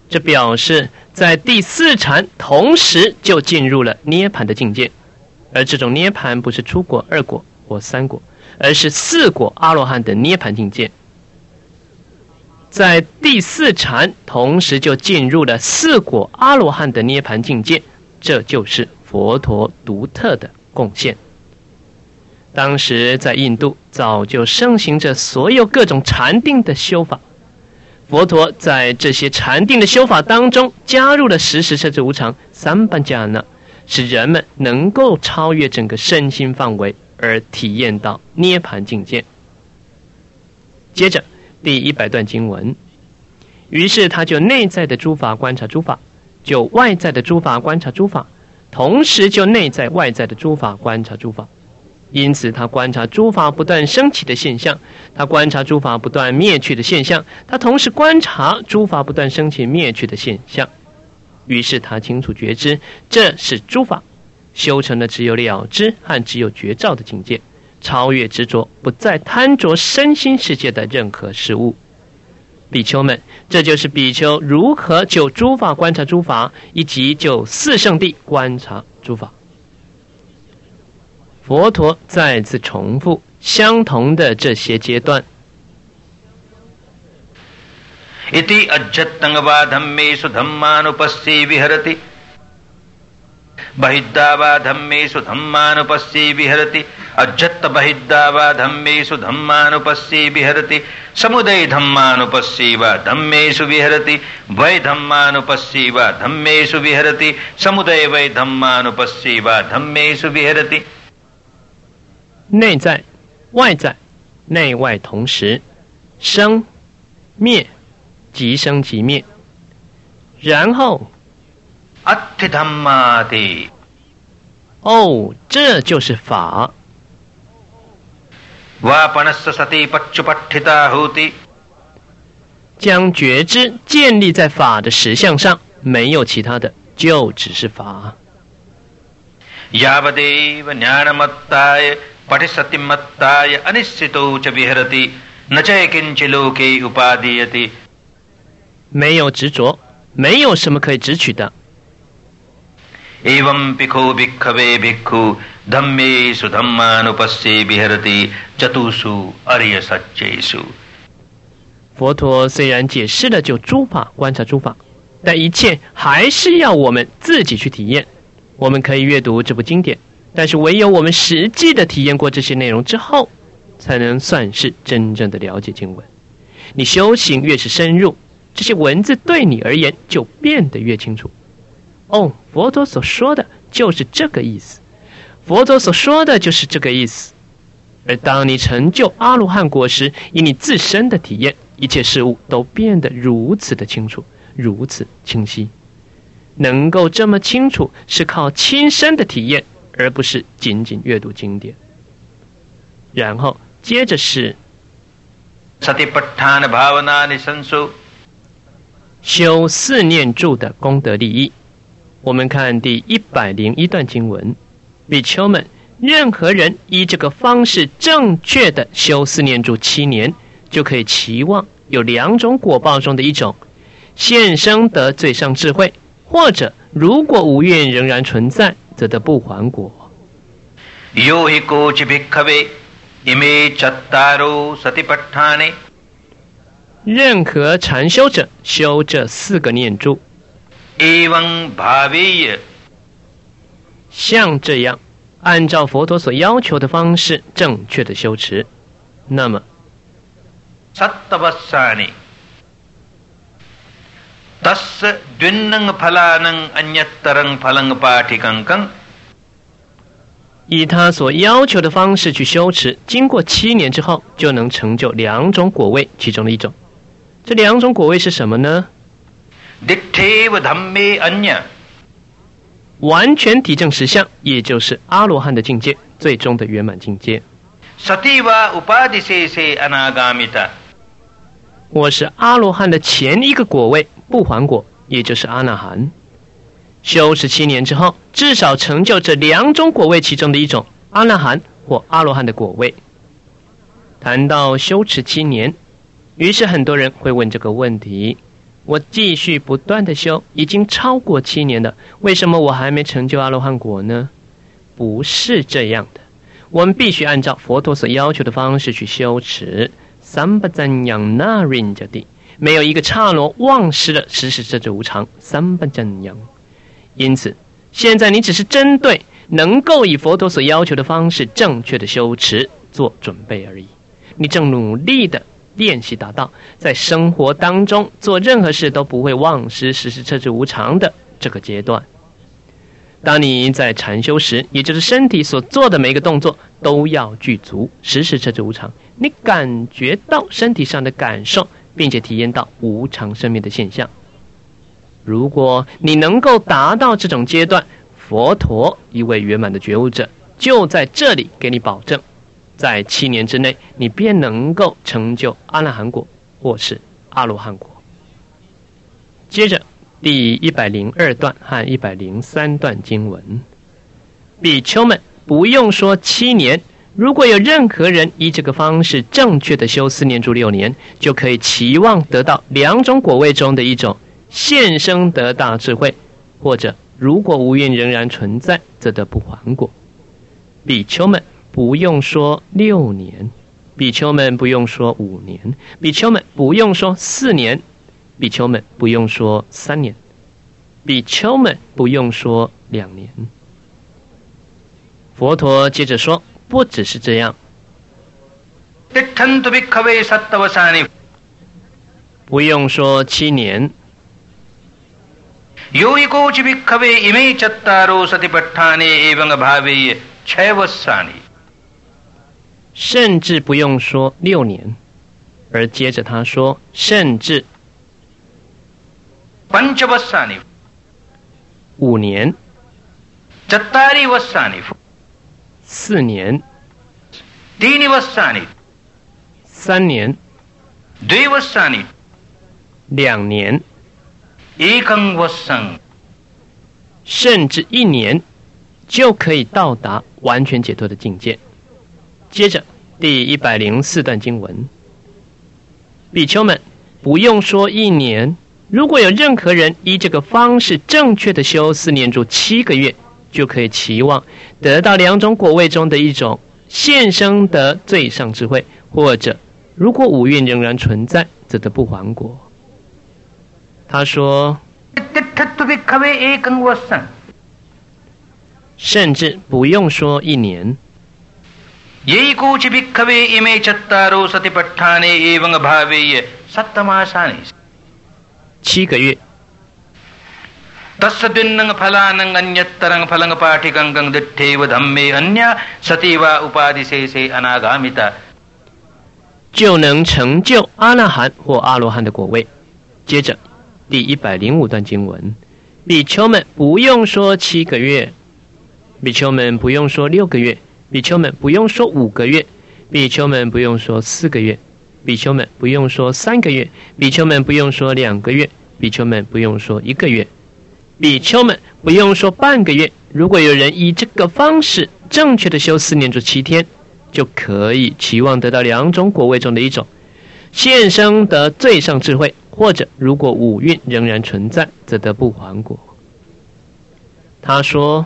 这表示在第四禅同时就进入了涅盘的境界，而这种涅盘不是出果、二果或三果，而是四果阿罗汉的涅盘境界。在第四禅同时就进入了四果阿罗汉的涅盘境界，这就是佛陀独特的贡献。当时在印度早就盛行着所有各种禅定的修法，佛陀在这些禅定的修法当中加入了时时甚至无常三班加那，使人们能够超越整个身心范围而体验到涅盘境界。接着。第一百段经文，于是他就内在的诸法观察诸法，就外在的诸法观察诸法，同时就内在外在的诸法观察诸法。因此，他观察诸法不断升起的现象，他观察诸法不断灭去的现象，他同时观察诸法不断升起灭去的现象。于是他清楚觉知，这是诸法修成的只有了知和只有觉照的境界。超越执着，不再贪着身心世界的任何事物。比丘们，这就是比丘如何就诸法观察诸法，以及就四圣地观察诸法。佛陀再次重复相同的这些阶段。बहिद्दावा धम्मेषु धम्मानुपस्ये विहरति अज्जत्त बहिद्दावा धम्मेषु धम्मानुपस्ये विहरति समुदय धम्मानुपस्ये वा धम्मेषु विहरति वै धम्मानुपस्ये वा धम्मेषु विहरति समुदय वै धम्मानुपस्ये वा धम्मेषु विहरति 内在、外在、内外同时，生、灭、 即生即灭，然后阿提他妈的，哦，这就是法。将觉知建立在法的实相上，没有其他的，就只是法。没有执着，没有什么可以执取的。एवं पिखो भिक्खवे भिक्खु धम्मेषु धम्मानुपस्ये विहरति चतुषु अर्य सच्चेषु。佛陀虽然解释了就诸法观察诸法，但一切还是要我们自己去体验。我们可以阅读这部经典，但是唯有我们实际的体验过这些内容之后，才能算是真正的了解经文。你修行越是深入， 这些文字对你而言就变得越清楚。哦，佛陀所说的就是这个意思。佛陀所说的就是这个意思。而当你成就阿罗汉果时，以你自身的体验，一切事物都变得如此的清楚，如此清晰。能够这么清楚，是靠亲身的体验，而不是仅仅阅读经典。然后接着是。修四念住的功德利益。我们看第一百零一段经文：比丘们，任何人依这个方式正确的修四念住七年，就可以期望有两种果报中的一种，现生得最上智慧；或者，如果无愿仍然存在，则得不还果。任何禅修者修这四个念珠，像这样，按照佛陀所要求的方式正确的修持，那么，以他所要求的方式去修持，经过七年之后，就能成就两种果位其中的一种。这两种果位是什么呢？完全体证实相，也就是阿罗汉的境界，最终的圆满境界。我是阿罗汉的前一个果位，不还果，也就是阿那含。修持七年之后，至少成就这两种果位其中的一种阿那含或阿罗汉的果位。谈到修持七年。于是很多人会问这个问题：我继续不断的修，已经超过七年了，为什么我还没成就阿罗汉果呢？不是这样的，我们必须按照佛陀所要求的方式去修持。三不赞扬那人家的，没有一个刹罗忘失了实施这之无常。三不赞扬，因此现在你只是针对能够以佛陀所要求的方式正确的修持做准备而已，你正努力的。练习达到在生活当中做任何事都不会忘失实施车之无常的这个阶段。当你在禅修时，也就是身体所做的每一个动作都要具足实施车之无常，你感觉到身体上的感受，并且体验到无常生命的现象。如果你能够达到这种阶段，佛陀一位圆满的觉悟者就在这里给你保证。在七年之内，你便能够成就阿那含果或是阿罗汉果。接着，第一百零二段和一百零三段经文，比丘们不用说七年，如果有任何人以这个方式正确的修四年住六年，就可以期望得到两种果位中的一种现生得大智慧，或者如果无愿仍然存在，则得不还果。比丘们。不用说六年，比丘们不用说五年，比丘们不用说四年，比丘们不用说三年，比丘们不用说两年。佛陀接着说：“不只是这样，不用说七年。”甚至不用说六年，而接着他说，甚至五年、四年、三年、两年、甚至一年，就可以到达完全解脱的境界。接着，第一百零四段经文：比丘们，不用说一年，如果有任何人依这个方式正确的修四念住七个月，就可以期望得到两种果位中的一种现生的最上智慧；或者，如果五蕴仍然存在，则得不还果。他说：甚至不用说一年。耶古吉比克维伊梅切达罗萨提帕塔尼伊翁巴维耶萨达玛沙尼七个月。 तस्य द्विन्नङ् फलानङ् अन्यत्तरङ् फलङ् पाठिकङ्गं दिट्ठेव धम्मे अन्या सती वा उपाधिशेषे अनागामिता 就能成就阿那含或阿罗汉的果位。接着，第一百零五段经文：比丘们不用说七个月，比丘们不用说六个月， 比丘们不用说五个月，比丘们不用说四个月，比丘们不用说三个月，比丘们不用说两个月，比丘们不用说一个月，比丘们不用说半个月。如果有人以这个方式正确的修四念住七天。就可以期望得到两种果位中的一种，现生得最上智慧，或者如果五蕴仍然存在，则得不还果。他说：“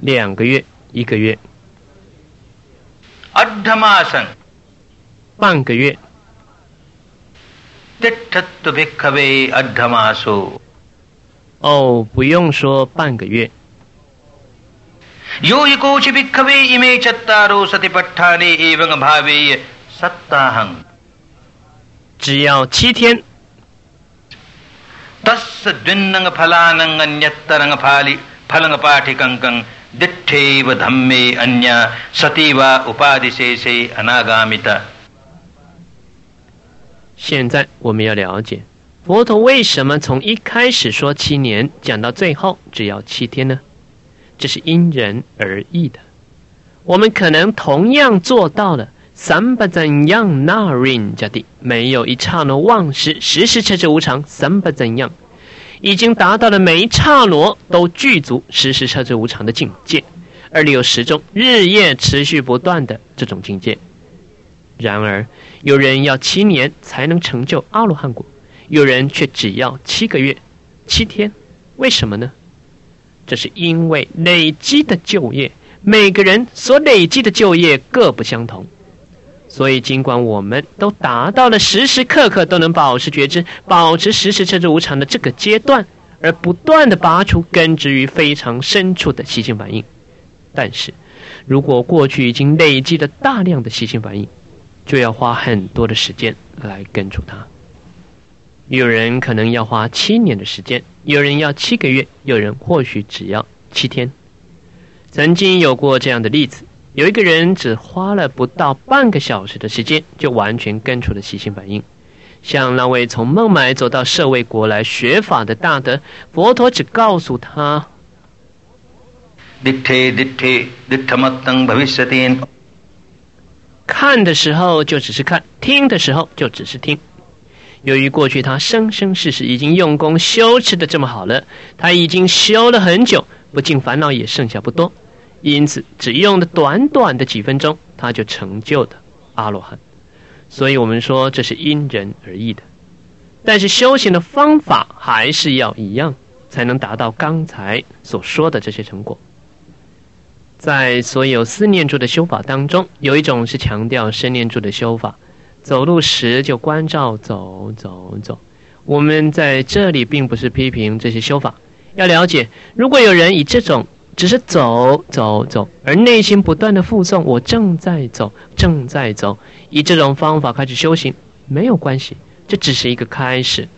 两个月，一个月，半个月。哦，不用说半个月。यो हि कोचि भिक्खवे इमे चत्तारो सतिपट्ठाने एवं भावे सत्ताहं 只要七天 तस्य द्विन्नङ् फलानङ् अन्यत्तरङ् फालि फलङ् पाठिकङ्कं दिट्ठेव धम्मे अन्या सती वा उपाधिशेषे अनागामिता 现在我们要了解佛陀为什么从一开始说七年，讲到最后只要七天呢？这是因人而异的。我们可能同样做到了三不怎样那人家的，没有一刹那忘失，时时彻知无常。三不怎样， 已经达到了每一刹那都具足时时彻知无常的境界，而你有十种日夜持续不断的这种境界。然而，有人要七年才能成就阿罗汉果，有人却只要七个月、七天，为什么呢？这是因为累积的就业，每个人所累积的就业各不相同，所以尽管我们都达到了时时刻刻都能保持觉知、保持时时彻知无常的这个阶段，而不断的拔出根植于非常深处的习性反应，但是，如果过去已经累积了大量的习性反应，就要花很多的时间来根除它。有人可能要花七年的时间，有人要七个月，有人或许只要七天。曾经有过这样的例子：有一个人只花了不到半个小时的时间，就完全根除了习性反应。像那位从孟买走到舍卫国来学法的大德，佛陀只告诉他：看的时候就只是看，听的时候就只是听。由于过去他生生世世已经用功修持的这么好了，他已经修了很久，不尽烦恼也剩下不多，因此只用的短短的几分钟，他就成就的阿罗汉。所以我们说这是因人而异的，但是修行的方法还是要一样，才能达到刚才所说的这些成果。在所有思念住的修法当中，有一种是强调生念住的修法。走路时就关照走走走。我们在这里并不是批评这些修法，要了解，如果有人以这种只是走走走，而内心不断的附送“我正在走，正在走”，以这种方法开始修行，没有关系，这只是一个开始。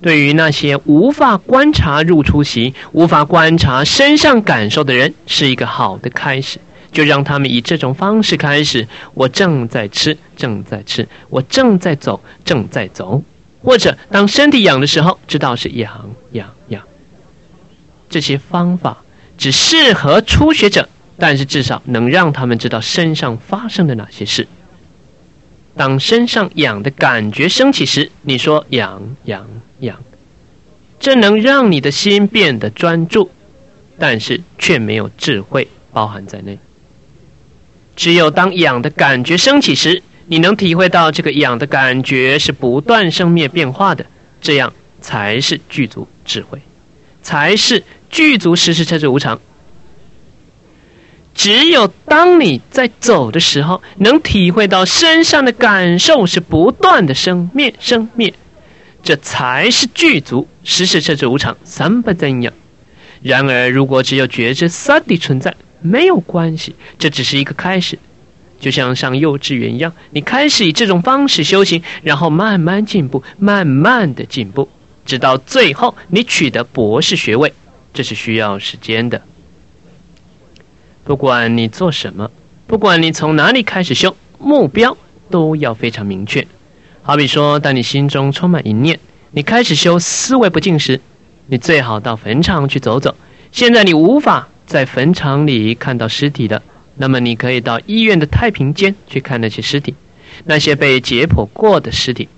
对于那些无法观察入出席、无法观察身上感受的人，是一个好的开始。就让他们以这种方式开始。我正在吃，正在吃；我正在走，正在走。或者当身体痒的时候，知道是痒痒痒。这些方法只适合初学者，但是至少能让他们知道身上发生的哪些事。当身上痒的感觉升起时，你说痒痒痒，这能让你的心变得专注，但是却没有智慧包含在内。只有当痒的感觉升起时，你能体会到这个痒的感觉是不断生灭变化的，这样才是具足智慧，才是具足时时车之无常。只有当你在走的时候，能体会到身上的感受是不断的生灭生灭，这才是具足时时车之无常三不怎样。然而，如果只有觉知三的存在，没有关系，这只是一个开始。就像上幼稚园一样，你开始以这种方式修行，然后慢慢进步，慢慢的进步，直到最后你取得博士学位，这是需要时间的。不管你做什么，不管你从哪里开始修，目标都要非常明确。好比说，当你心中充满一念，你开始修思维不净时，你最好到坟场去走走。现在你无法在坟场里看到尸体的。那么你可以到医院的太平间去看那些尸体，那些被解剖过的尸体，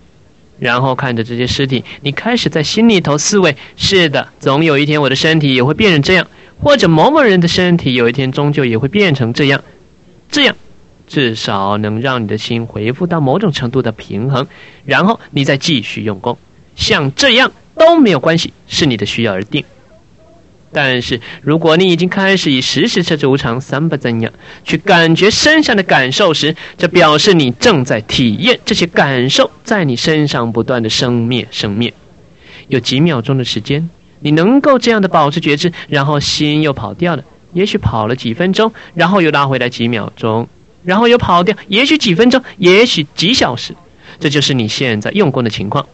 然后看着这些尸体，你开始在心里头思维：是的，总有一天我的身体也会变成这样，或者某某人的身体有一天终究也会变成这样，这样至少能让你的心恢复到某种程度的平衡，然后你再继续用功，像这样都没有关系，是你的需要而定。但是，如果你已经开始以实时车之无常三不怎样去感觉身上的感受时，这表示你正在体验这些感受在你身上不断的生灭生灭。有几秒钟的时间，你能够这样的保持觉知，然后心又跑掉了，也许跑了几分钟，然后又拉回来几秒钟，然后又跑掉，也许几分钟，也许几小时，这就是你现在用功的情况。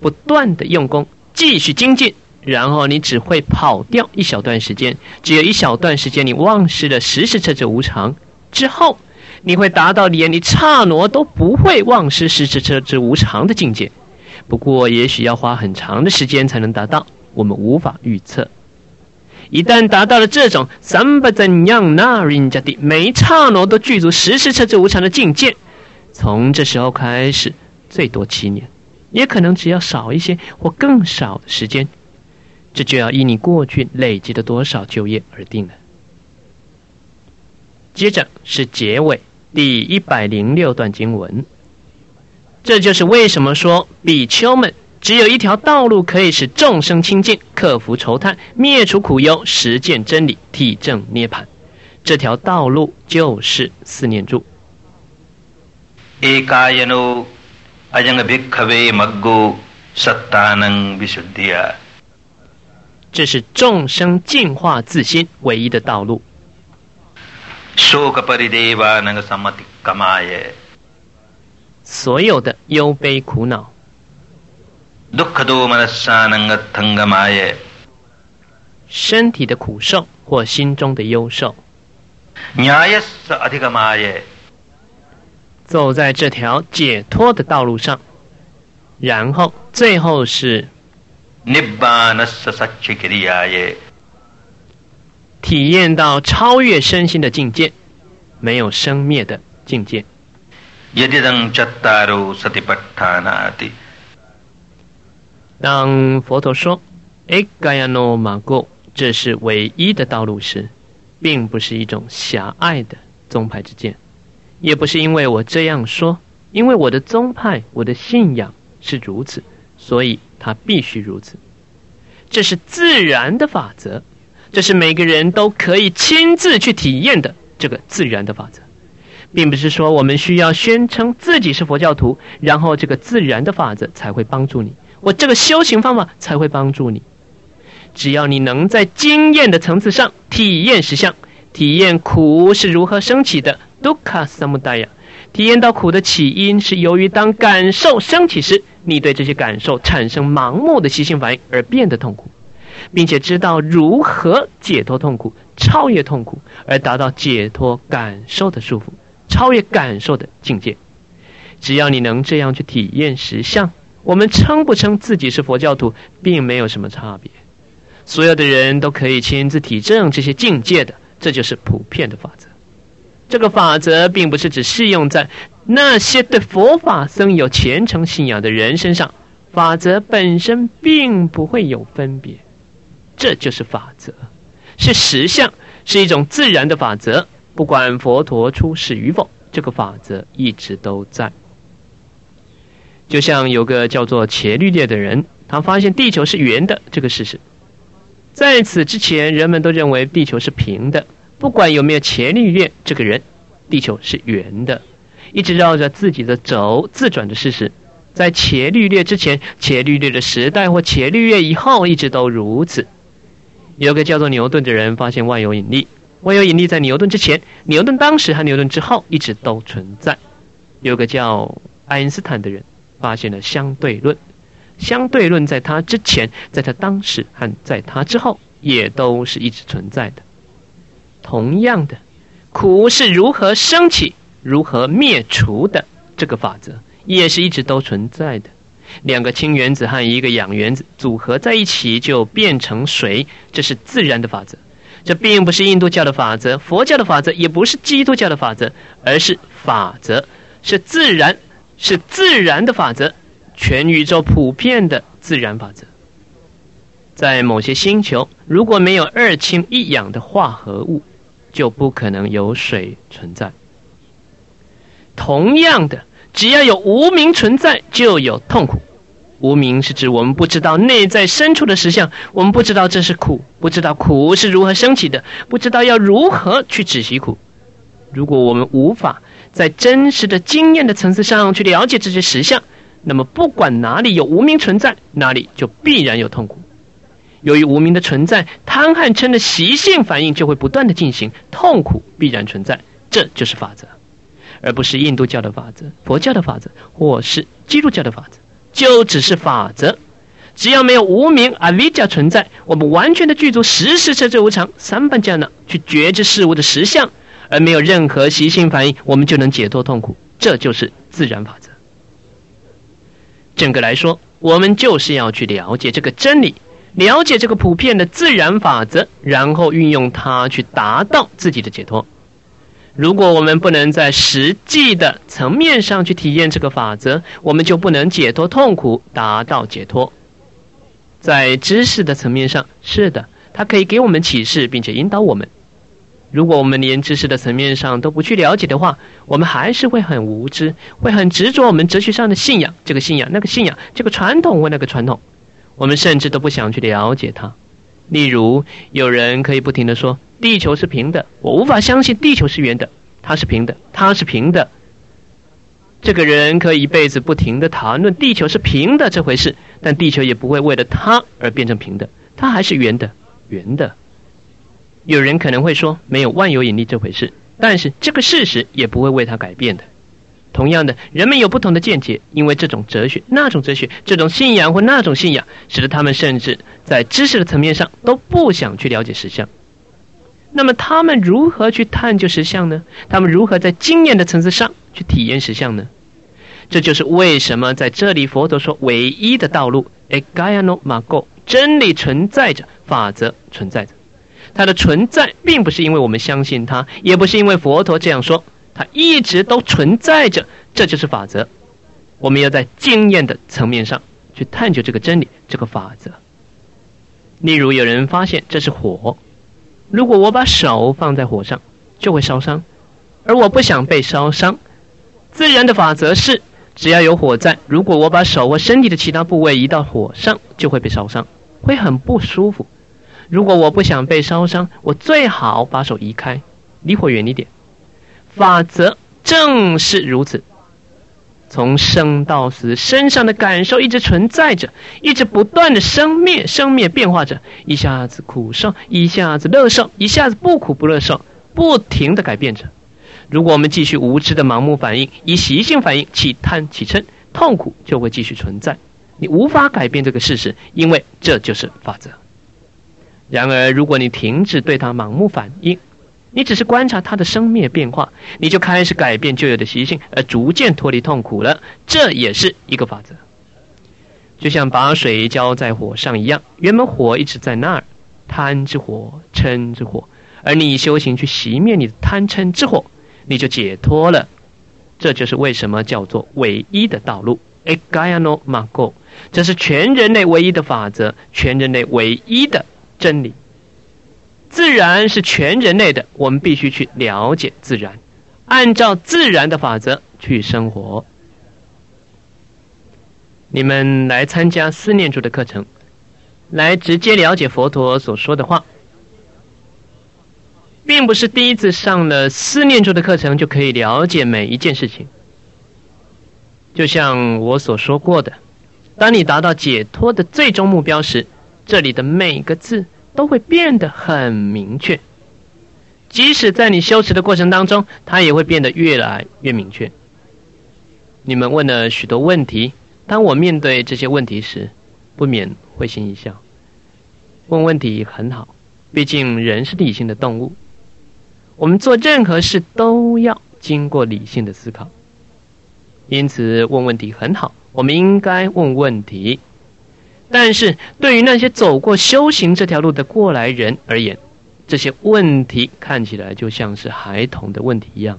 不断的用功，继续精进。然后你只会跑掉一小段时间，只有一小段时间你忘失了时时车之无常，之后你会达到连你刹那都不会忘失时时车之无常的境界。不过也许要花很长的时间才能达到，我们无法预测。一旦达到了这种三不怎样那人家的每刹那都具足时时车之无常的境界，从这时候开始，最多七年，也可能只要少一些或更少的时间。这就要依你过去累积的多少就业而定了。接着是结尾第一百零六段经文，这就是为什么说比丘们只有一条道路可以使众生清净、克服愁叹、灭除苦忧、实践真理、体证涅槃。这条道路就是四念住。这是众生净化自心唯一的道路。所有的忧悲苦恼，身体的苦受或心中的忧受，走在这条解脱的道路上，然后最后是。体验到超越身心的境界，没有生灭的境界。当佛陀说“哎，盖亚诺玛古”，这是唯一的道路时，并不是一种狭隘的宗派之见，也不是因为我这样说，因为我的宗派、我的信仰是如此，所以。它必须如此，这是自然的法则，这是每个人都可以亲自去体验的这个自然的法则，并不是说我们需要宣称自己是佛教徒，然后这个自然的法则才会帮助你，我这个修行方法才会帮助你。只要你能在经验的层次上体验实相，体验苦是如何升起的，dukkha samudaya，体验到苦的起因是由于当感受升起时。你对这些感受产生盲目的习性反应而变得痛苦，并且知道如何解脱痛苦、超越痛苦，而达到解脱感受的束缚、超越感受的境界。只要你能这样去体验实相，我们称不称自己是佛教徒，并没有什么差别。所有的人都可以亲自体证这些境界的，这就是普遍的法则。这个法则并不是只适用在。那些对佛法僧有虔诚信仰的人身上，法则本身并不会有分别，这就是法则，是实相，是一种自然的法则。不管佛陀出世与否，这个法则一直都在。就像有个叫做伽律列的人，他发现地球是圆的这个事实。在此之前，人们都认为地球是平的，不管有没有伽利略这个人，地球是圆的，一直绕着自己的轴自转的事实。在伽利略之前、伽利略的时代或伽利略以后，一直都如此。有个叫做牛顿的人发现万有引力，万有引力在牛顿之前、牛顿当时和牛顿之后一直都存在。有个叫爱因斯坦的人发现了相对论，相对论在他之前、在他当时和在他之后也都是一直存在的。同样的，苦是如何升起、如何灭除的这个法则。也是一直都存在的。两个氢原子和一个氧原子组合在一起就变成水，这是自然的法则。这并不是印度教的法则，佛教的法则，也不是基督教的法则，而是法则，是自然，是自然的法则，全宇宙普遍的自然法则。在某些星球，如果没有二氢一氧的化合物，就不可能有水存在。同样的。只要有无名存在，就有痛苦。无名是指我们不知道内在深处的实相，我们不知道这是苦，不知道苦是如何升起的，不知道要如何去止息苦。如果我们无法在真实的经验的层次上去了解这些实相，那么不管哪里有无名存在，哪里就必然有痛苦。由于无名的存在，贪和嗔的习性反应就会不断的进行，痛苦必然存在，这就是法则。而不是印度教的法则、佛教的法则，或是基督教的法则，就只是法则。只要没有无名阿维加存在，我们完全的具足实时彻无常三半加呢，去觉知事物的实相，而没有任何习性反应，我们就能解脱痛苦。这就是自然法则。整个来说，我们就是要去了解这个真理，了解这个普遍的自然法则，然后运用它去达到自己的解脱。如果我们不能在实际的层面上去体验这个法则，我们就不能解脱痛苦，达到解脱。在知识的层面上，是的，它可以给我们启示，并且引导我们。如果我们连知识的层面上都不去了解的话，我们还是会很无知，会很执着我们哲学上的信仰，这个信仰那个信仰，这个传统或那个传统，我们甚至都不想去了解它。例如，有人可以不停的说。地球是平的，我无法相信地球是圆的。它是平的，它是平的。这个人可以一辈子不停的谈论地球是平的这回事，但地球也不会为了他而变成平的，它还是圆的，圆的。有人可能会说没有万有引力这回事，但是这个事实也不会为他改变的。同样的，人们有不同的见解，因为这种哲学、那种哲学、这种信仰或那种信仰，使得他们甚至在知识的层面上都不想去了解实相。那么他们如何去探究实相呢？他们如何在经验的层次上去体验实相呢？这就是为什么在这里佛陀说唯一的道路，egayano mago，真理存在着，法则存在着。它的存在并不是因为我们相信它，也不是因为佛陀这样说，它一直都存在着。这就是法则。我们要在经验的层面上去探究这个真理，这个法则。例如，有人发现这是火。如果我把手放在火上，就会烧伤，而我不想被烧伤。自然的法则是，只要有火在，如果我把手或身体的其他部位移到火上，就会被烧伤，会很不舒服。如果我不想被烧伤，我最好把手移开，离火远一点。法则正是如此。从生到死，身上的感受一直存在着，一直不断的生灭，生灭变化着，一下子苦受，一下子乐受，一下子不苦不乐受，不停的改变着。如果我们继续无知的盲目反应，以习性反应，起贪起嗔，痛苦就会继续存在。你无法改变这个事实，因为这就是法则。然而，如果你停止对它盲目反应，你只是观察它的生灭变化，你就开始改变旧有的习性，而逐渐脱离痛苦了。这也是一个法则，就像把水浇在火上一样，原本火一直在那儿，贪之火、嗔之火，而你修行去熄灭你的贪嗔之火，你就解脱了。这就是为什么叫做唯一的道路。e g a y a n o mago，这是全人类唯一的法则，全人类唯一的真理。自然是全人类的，我们必须去了解自然，按照自然的法则去生活。你们来参加思念住的课程，来直接了解佛陀所说的话，并不是第一次上了思念住的课程就可以了解每一件事情。就像我所说过的，当你达到解脱的最终目标时，这里的每个字都会变得很明确。即使在你修持的过程当中，它也会变得越来越明确。你们问了许多问题。当我面对这些问题时，不免会心一笑。问问题很好，毕竟人是理性的动物。我们做任何事都要经过理性的思考，因此问问题很好。我们应该问问题，但是对于那些走过修行这条路的过来人而言，这些问题看起来就像是孩童的问题一样。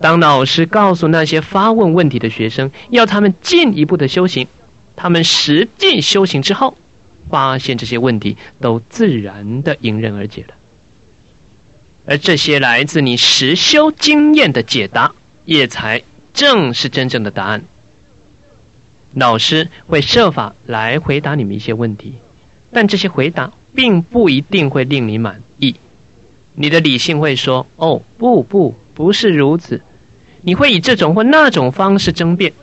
当老师告诉那些发问问题的学生，要他们进一步的修行，他们实际修行之后，发现这些问题都自然的迎刃而解了。而这些来自你实修经验的解答，也才正是真正的答案。老师会设法来回答你们一些问题，但这些回答并不一定会令你满意。你的理性会说：“哦，不不，不是如此。”你会以这种或那种方式争辩，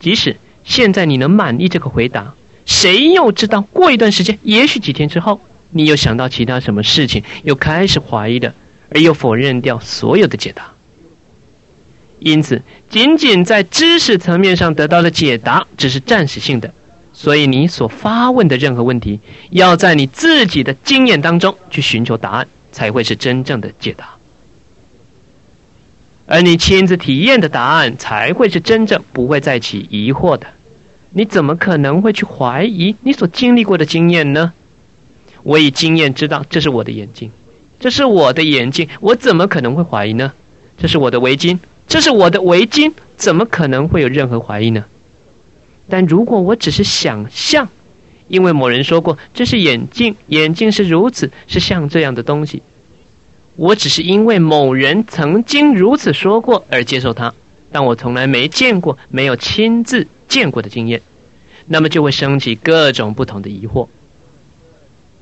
即使现在你能满意这个回答，谁又知道过一段时间，也许几天之后，你又想到其他什么事情，又开始怀疑的，而又否认掉所有的解答。因此，仅仅在知识层面上得到的解答只是暂时性的，所以你所发问的任何问题，要在你自己的经验当中去寻求答案，才会是真正的解答。而你亲自体验的答案才会是真正不会再起疑惑的。你怎么可能会去怀疑你所经历过的经验呢？我以经验知道这是我的眼睛，这是我的眼睛，我怎么可能会怀疑呢？这是我的围巾，这是我的围巾，怎么可能会有任何怀疑呢？但如果我只是想象，因为某人说过这是眼镜，眼镜是如此，是像这样的东西。我只是因为某人曾经如此说过而接受它，但我从来没见过、没有亲自见过的经验，那么就会升起各种不同的疑惑。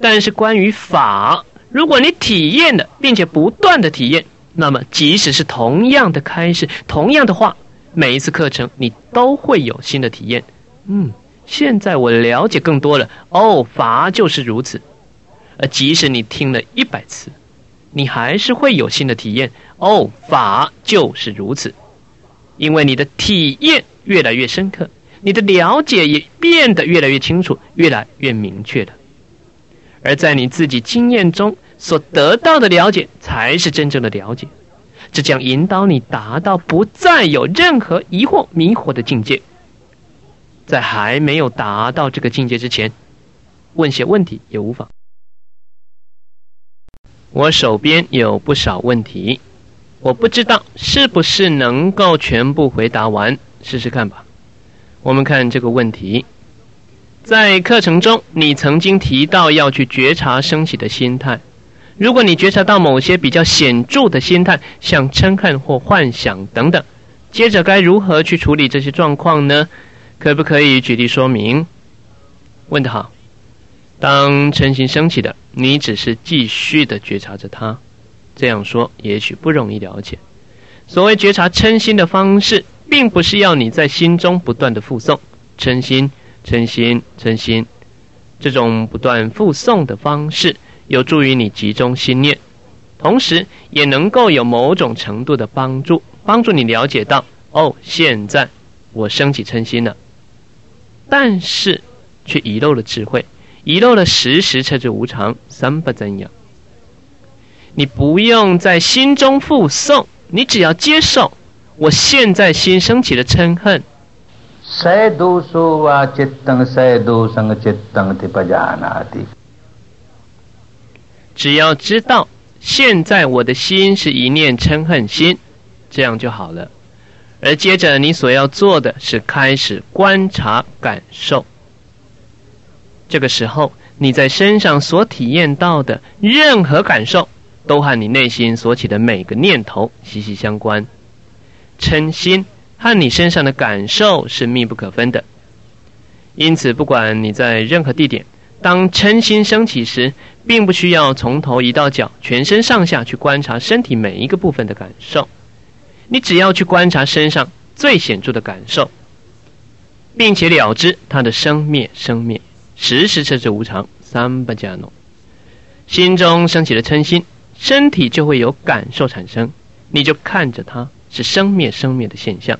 但是关于法，如果你体验了，并且不断的体验，那么即使是同样的开始、同样的话，每一次课程你都会有新的体验。嗯，现在我了解更多了。哦，法就是如此。而即使你听了一百次。你还是会有新的体验哦，法就是如此，因为你的体验越来越深刻，你的了解也变得越来越清楚，越来越明确了。而在你自己经验中所得到的了解，才是真正的了解，这将引导你达到不再有任何疑惑迷惑的境界。在还没有达到这个境界之前，问些问题也无妨。我手边有不少问题，我不知道是不是能够全部回答完，试试看吧。我们看这个问题，在课程中你曾经提到要去觉察升起的心态，如果你觉察到某些比较显著的心态，像嗔恨或幻想等等，接着该如何去处理这些状况呢？可不可以举例说明？问得好。当嗔心升起的，你只是继续的觉察着它。这样说也许不容易了解。所谓觉察嗔心的方式，并不是要你在心中不断的复诵嗔心、嗔心、嗔心。这种不断复诵的方式，有助于你集中心念，同时也能够有某种程度的帮助，帮助你了解到：哦，现在我升起嗔心了，但是却遗漏了智慧。遗漏了时时测之无常，三不怎样。你不用在心中复诵，你只要接受。我现在心升起了嗔恨。只要知道现在我的心是一念嗔恨心，这样就好了。而接着你所要做的是开始观察感受。这个时候，你在身上所体验到的任何感受，都和你内心所起的每个念头息息相关。嗔心和你身上的感受是密不可分的。因此，不管你在任何地点，当嗔心升起时，并不需要从头移到脚，全身上下去观察身体每一个部分的感受。你只要去观察身上最显著的感受，并且了知它的生灭生灭，时时彻之无常，三不加诺。心中升起了嗔心，身体就会有感受产生，你就看着它是生灭生灭的现象。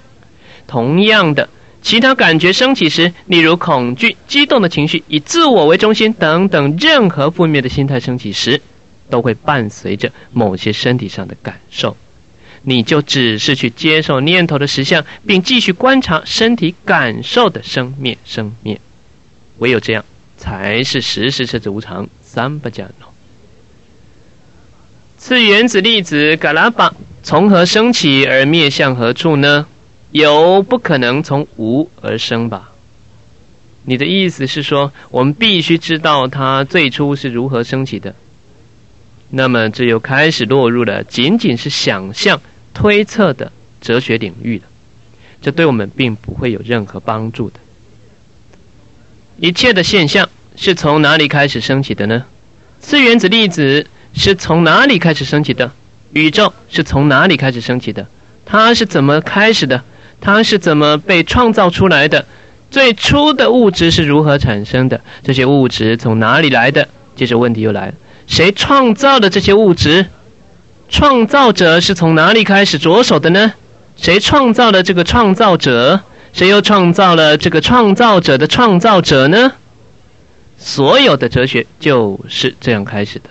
同样的。其他感觉升起时，例如恐惧、激动的情绪、以自我为中心等等，任何负面的心态升起时，都会伴随着某些身体上的感受。你就只是去接受念头的实相，并继续观察身体感受的生灭生灭。唯有这样，才是时时彻之无常。三不加诺。次原子粒子嘎拉巴从何升起而灭向何处呢？有不可能从无而生吧？你的意思是说，我们必须知道它最初是如何升起的？那么这又开始落入了仅仅是想象、推测的哲学领域了。这对我们并不会有任何帮助的。一切的现象是从哪里开始升起的呢？次原子粒子是从哪里开始升起的？宇宙是从哪里开始升起的？它是怎么开始的？它是怎么被创造出来的？最初的物质是如何产生的？这些物质从哪里来的？接着问题又来了：谁创造的这些物质？创造者是从哪里开始着手的呢？谁创造了这个创造者？谁又创造了这个创造者的创造者呢？所有的哲学就是这样开始的。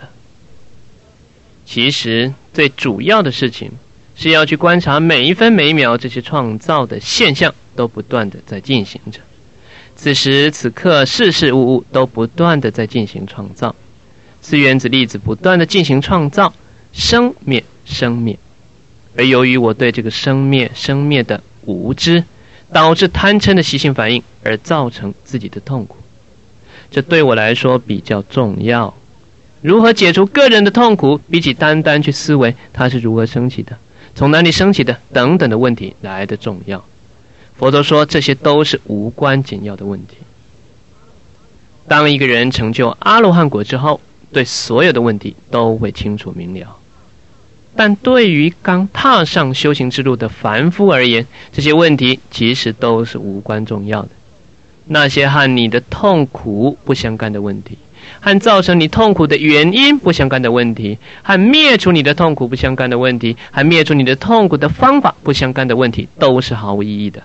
其实最主要的事情。是要去观察每一分每一秒，这些创造的现象都不断的在进行着。此时此刻，事事物物都不断的在进行创造，次原子粒子不断的进行创造，生灭生灭。而由于我对这个生灭生灭的无知，导致贪嗔的习性反应，而造成自己的痛苦。这对我来说比较重要。如何解除个人的痛苦，比起单单去思维它是如何升起的。从哪里升起的？等等的问题来的重要。佛陀说，这些都是无关紧要的问题。当一个人成就阿罗汉果之后，对所有的问题都会清楚明了。但对于刚踏上修行之路的凡夫而言，这些问题其实都是无关重要的。那些和你的痛苦不相干的问题。和造成你痛苦的原因不相干的问题，和灭除你的痛苦不相干的问题，和灭除你的痛苦的方法不相干的问题，都是毫无意义的。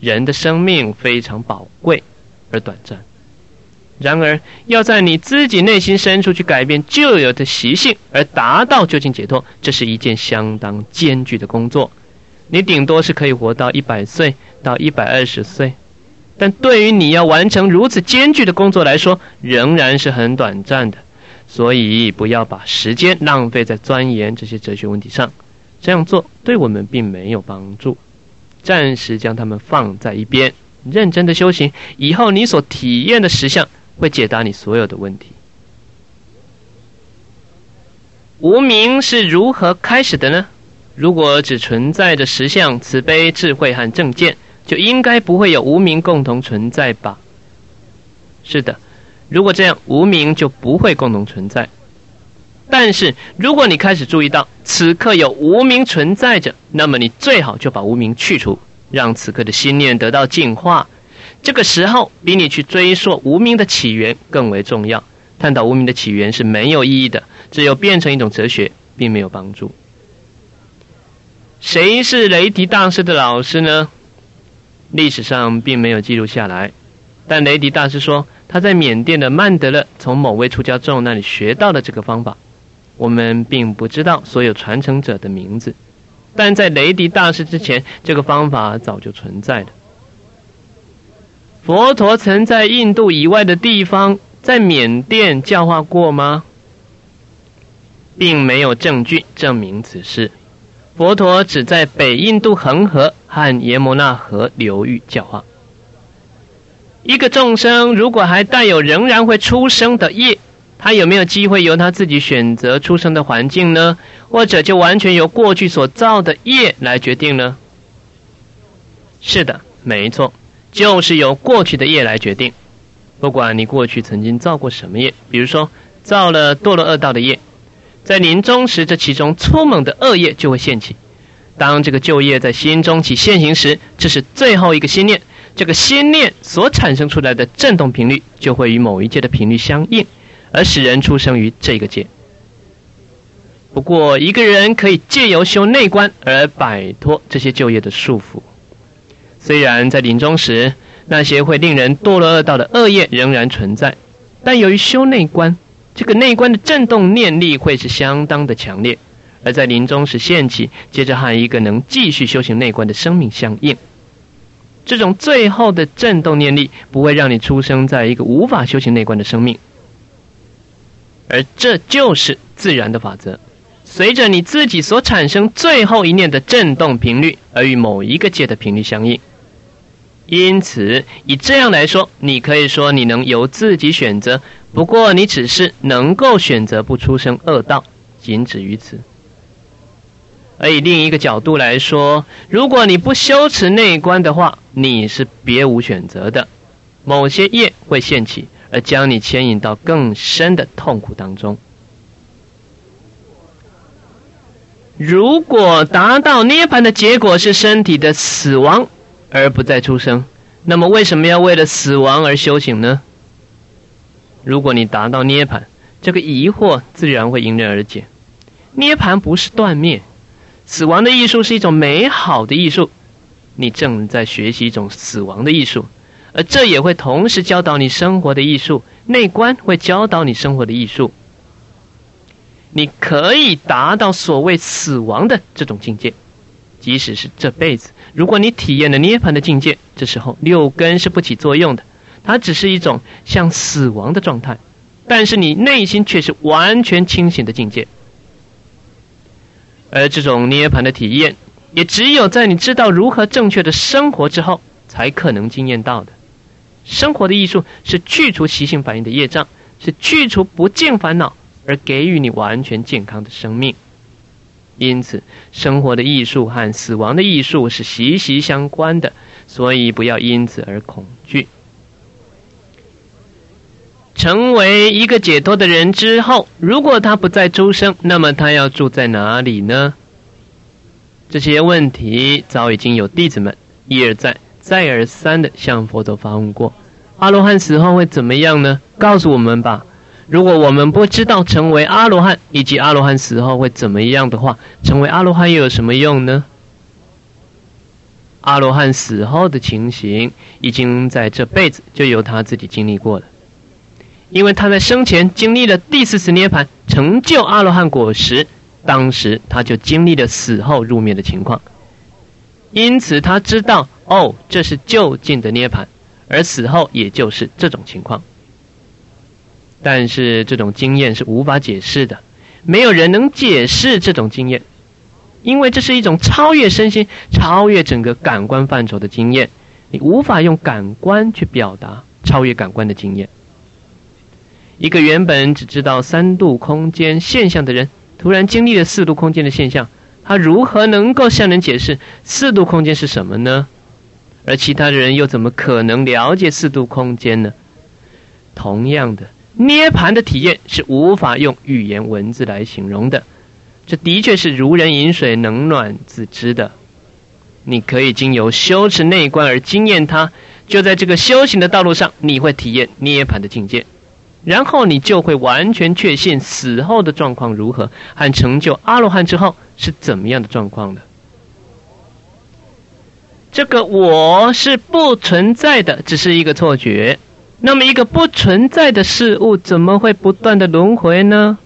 人的生命非常宝贵而短暂，然而要在你自己内心深处去改变旧有的习性，而达到究竟解脱，这是一件相当艰巨的工作。你顶多是可以活到一百岁到一百二十岁。但对于你要完成如此艰巨的工作来说，仍然是很短暂的，所以不要把时间浪费在钻研这些哲学问题上，这样做对我们并没有帮助。暂时将它们放在一边，认真的修行，以后你所体验的实相会解答你所有的问题。无名是如何开始的呢？如果只存在着实相、慈悲、智慧和正见。就应该不会有无名共同存在吧？是的，如果这样，无名就不会共同存在。但是，如果你开始注意到此刻有无名存在着，那么你最好就把无名去除，让此刻的心念得到净化。这个时候，比你去追溯无名的起源更为重要。探讨无名的起源是没有意义的，只有变成一种哲学，并没有帮助。谁是雷迪大师的老师呢？历史上并没有记录下来，但雷迪大师说他在缅甸的曼德勒从某位出家众那里学到了这个方法。我们并不知道所有传承者的名字，但在雷迪大师之前，这个方法早就存在了。佛陀曾在印度以外的地方，在缅甸教化过吗？并没有证据证明此事。佛陀只在北印度恒河和耶摩纳河流域教化。一个众生如果还带有仍然会出生的业，他有没有机会由他自己选择出生的环境呢？或者就完全由过去所造的业来决定呢？是的，没错，就是由过去的业来决定。不管你过去曾经造过什么业，比如说造了堕落恶道的业，在临终时，这其中粗猛的恶业就会现起。当这个旧业在心中起现行时，这是最后一个心念。这个心念所产生出来的振动频率，就会与某一界的频率相应，而使人出生于这个界。不过，一个人可以借由修内观而摆脱这些旧业的束缚。虽然在临终时，那些会令人堕落恶道的恶业仍然存在，但由于修内观，这个内观的震动念力会是相当的强烈，而在临终时现起，接着和一个能继续修行内观的生命相应。这种最后的震动念力不会让你出生在一个无法修行内观的生命，而这就是自然的法则。随着你自己所产生最后一念的震动频率，而与某一个界的频率相应。因此，以这样来说，你可以说你能由自己选择，不过你只是能够选择不出生恶道，仅止于此。而以另一个角度来说，如果你不修持内观的话，你是别无选择的。某些业会现起，而将你牵引到更深的痛苦当中。如果达到涅槃的结果是身体的死亡而不再出生，那么为什么要为了死亡而修行呢？如果你达到涅槃，这个疑惑自然会迎刃而解。涅槃不是断灭。死亡的艺术是一种美好的艺术，你正在学习一种死亡的艺术，而这也会同时教导你生活的艺术。内观会教导你生活的艺术，你可以达到所谓死亡的这种境界，即使是这辈子。如果你体验了涅槃的境界，这时候六根是不起作用的，它只是一种像死亡的状态，但是你内心却是完全清醒的境界。而这种涅槃的体验，也只有在你知道如何正确的生活之后，才可能经验到的。生活的艺术是去除习性反应的业障，是去除不净烦恼，而给予你完全健康的生命。因此，生活的艺术和死亡的艺术是息息相关的，所以不要因此而恐惧。成为一个解脱的人之后，如果他不再出生，那么他要住在哪里呢？这些问题早已经有弟子们一而再、再而三的向佛陀发问过。阿罗汉死后会怎么样呢？告诉我们吧。如果我们不知道成为阿罗汉以及阿罗汉死后会怎么样的话，成为阿罗汉又有什么用呢？阿罗汉死后的情形，已经在这辈子就由他自己经历过了。因为他在生前经历了第四次涅槃，成就阿罗汉果实，当时他就经历了死后入灭的情况，因此他知道哦，这是就近的涅槃，而死后也就是这种情况。但是这种经验是无法解释的，没有人能解释这种经验，因为这是一种超越身心、超越整个感官范畴的经验，你无法用感官去表达超越感官的经验。一个原本只知道三度空间现象的人，突然经历了四度空间的现象，他如何能够向人解释四度空间是什么呢？而其他的人又怎么可能了解四度空间呢？同样的，涅盘的体验是无法用语言文字来形容的，这的确是如人饮水，冷暖自知的。你可以经由修持内观而经验它，就在这个修行的道路上，你会体验涅盘的境界。然后你就会完全确信死后的状况如何，和成就阿罗汉之后是怎么样的状况的。这个我是不存在的，只是一个错觉。那么一个不存在的事物，怎么会不断的轮回呢？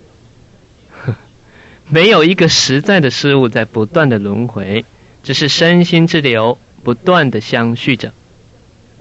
没有一个实在的事物在不断的轮回，只是身心之流不断的相续着。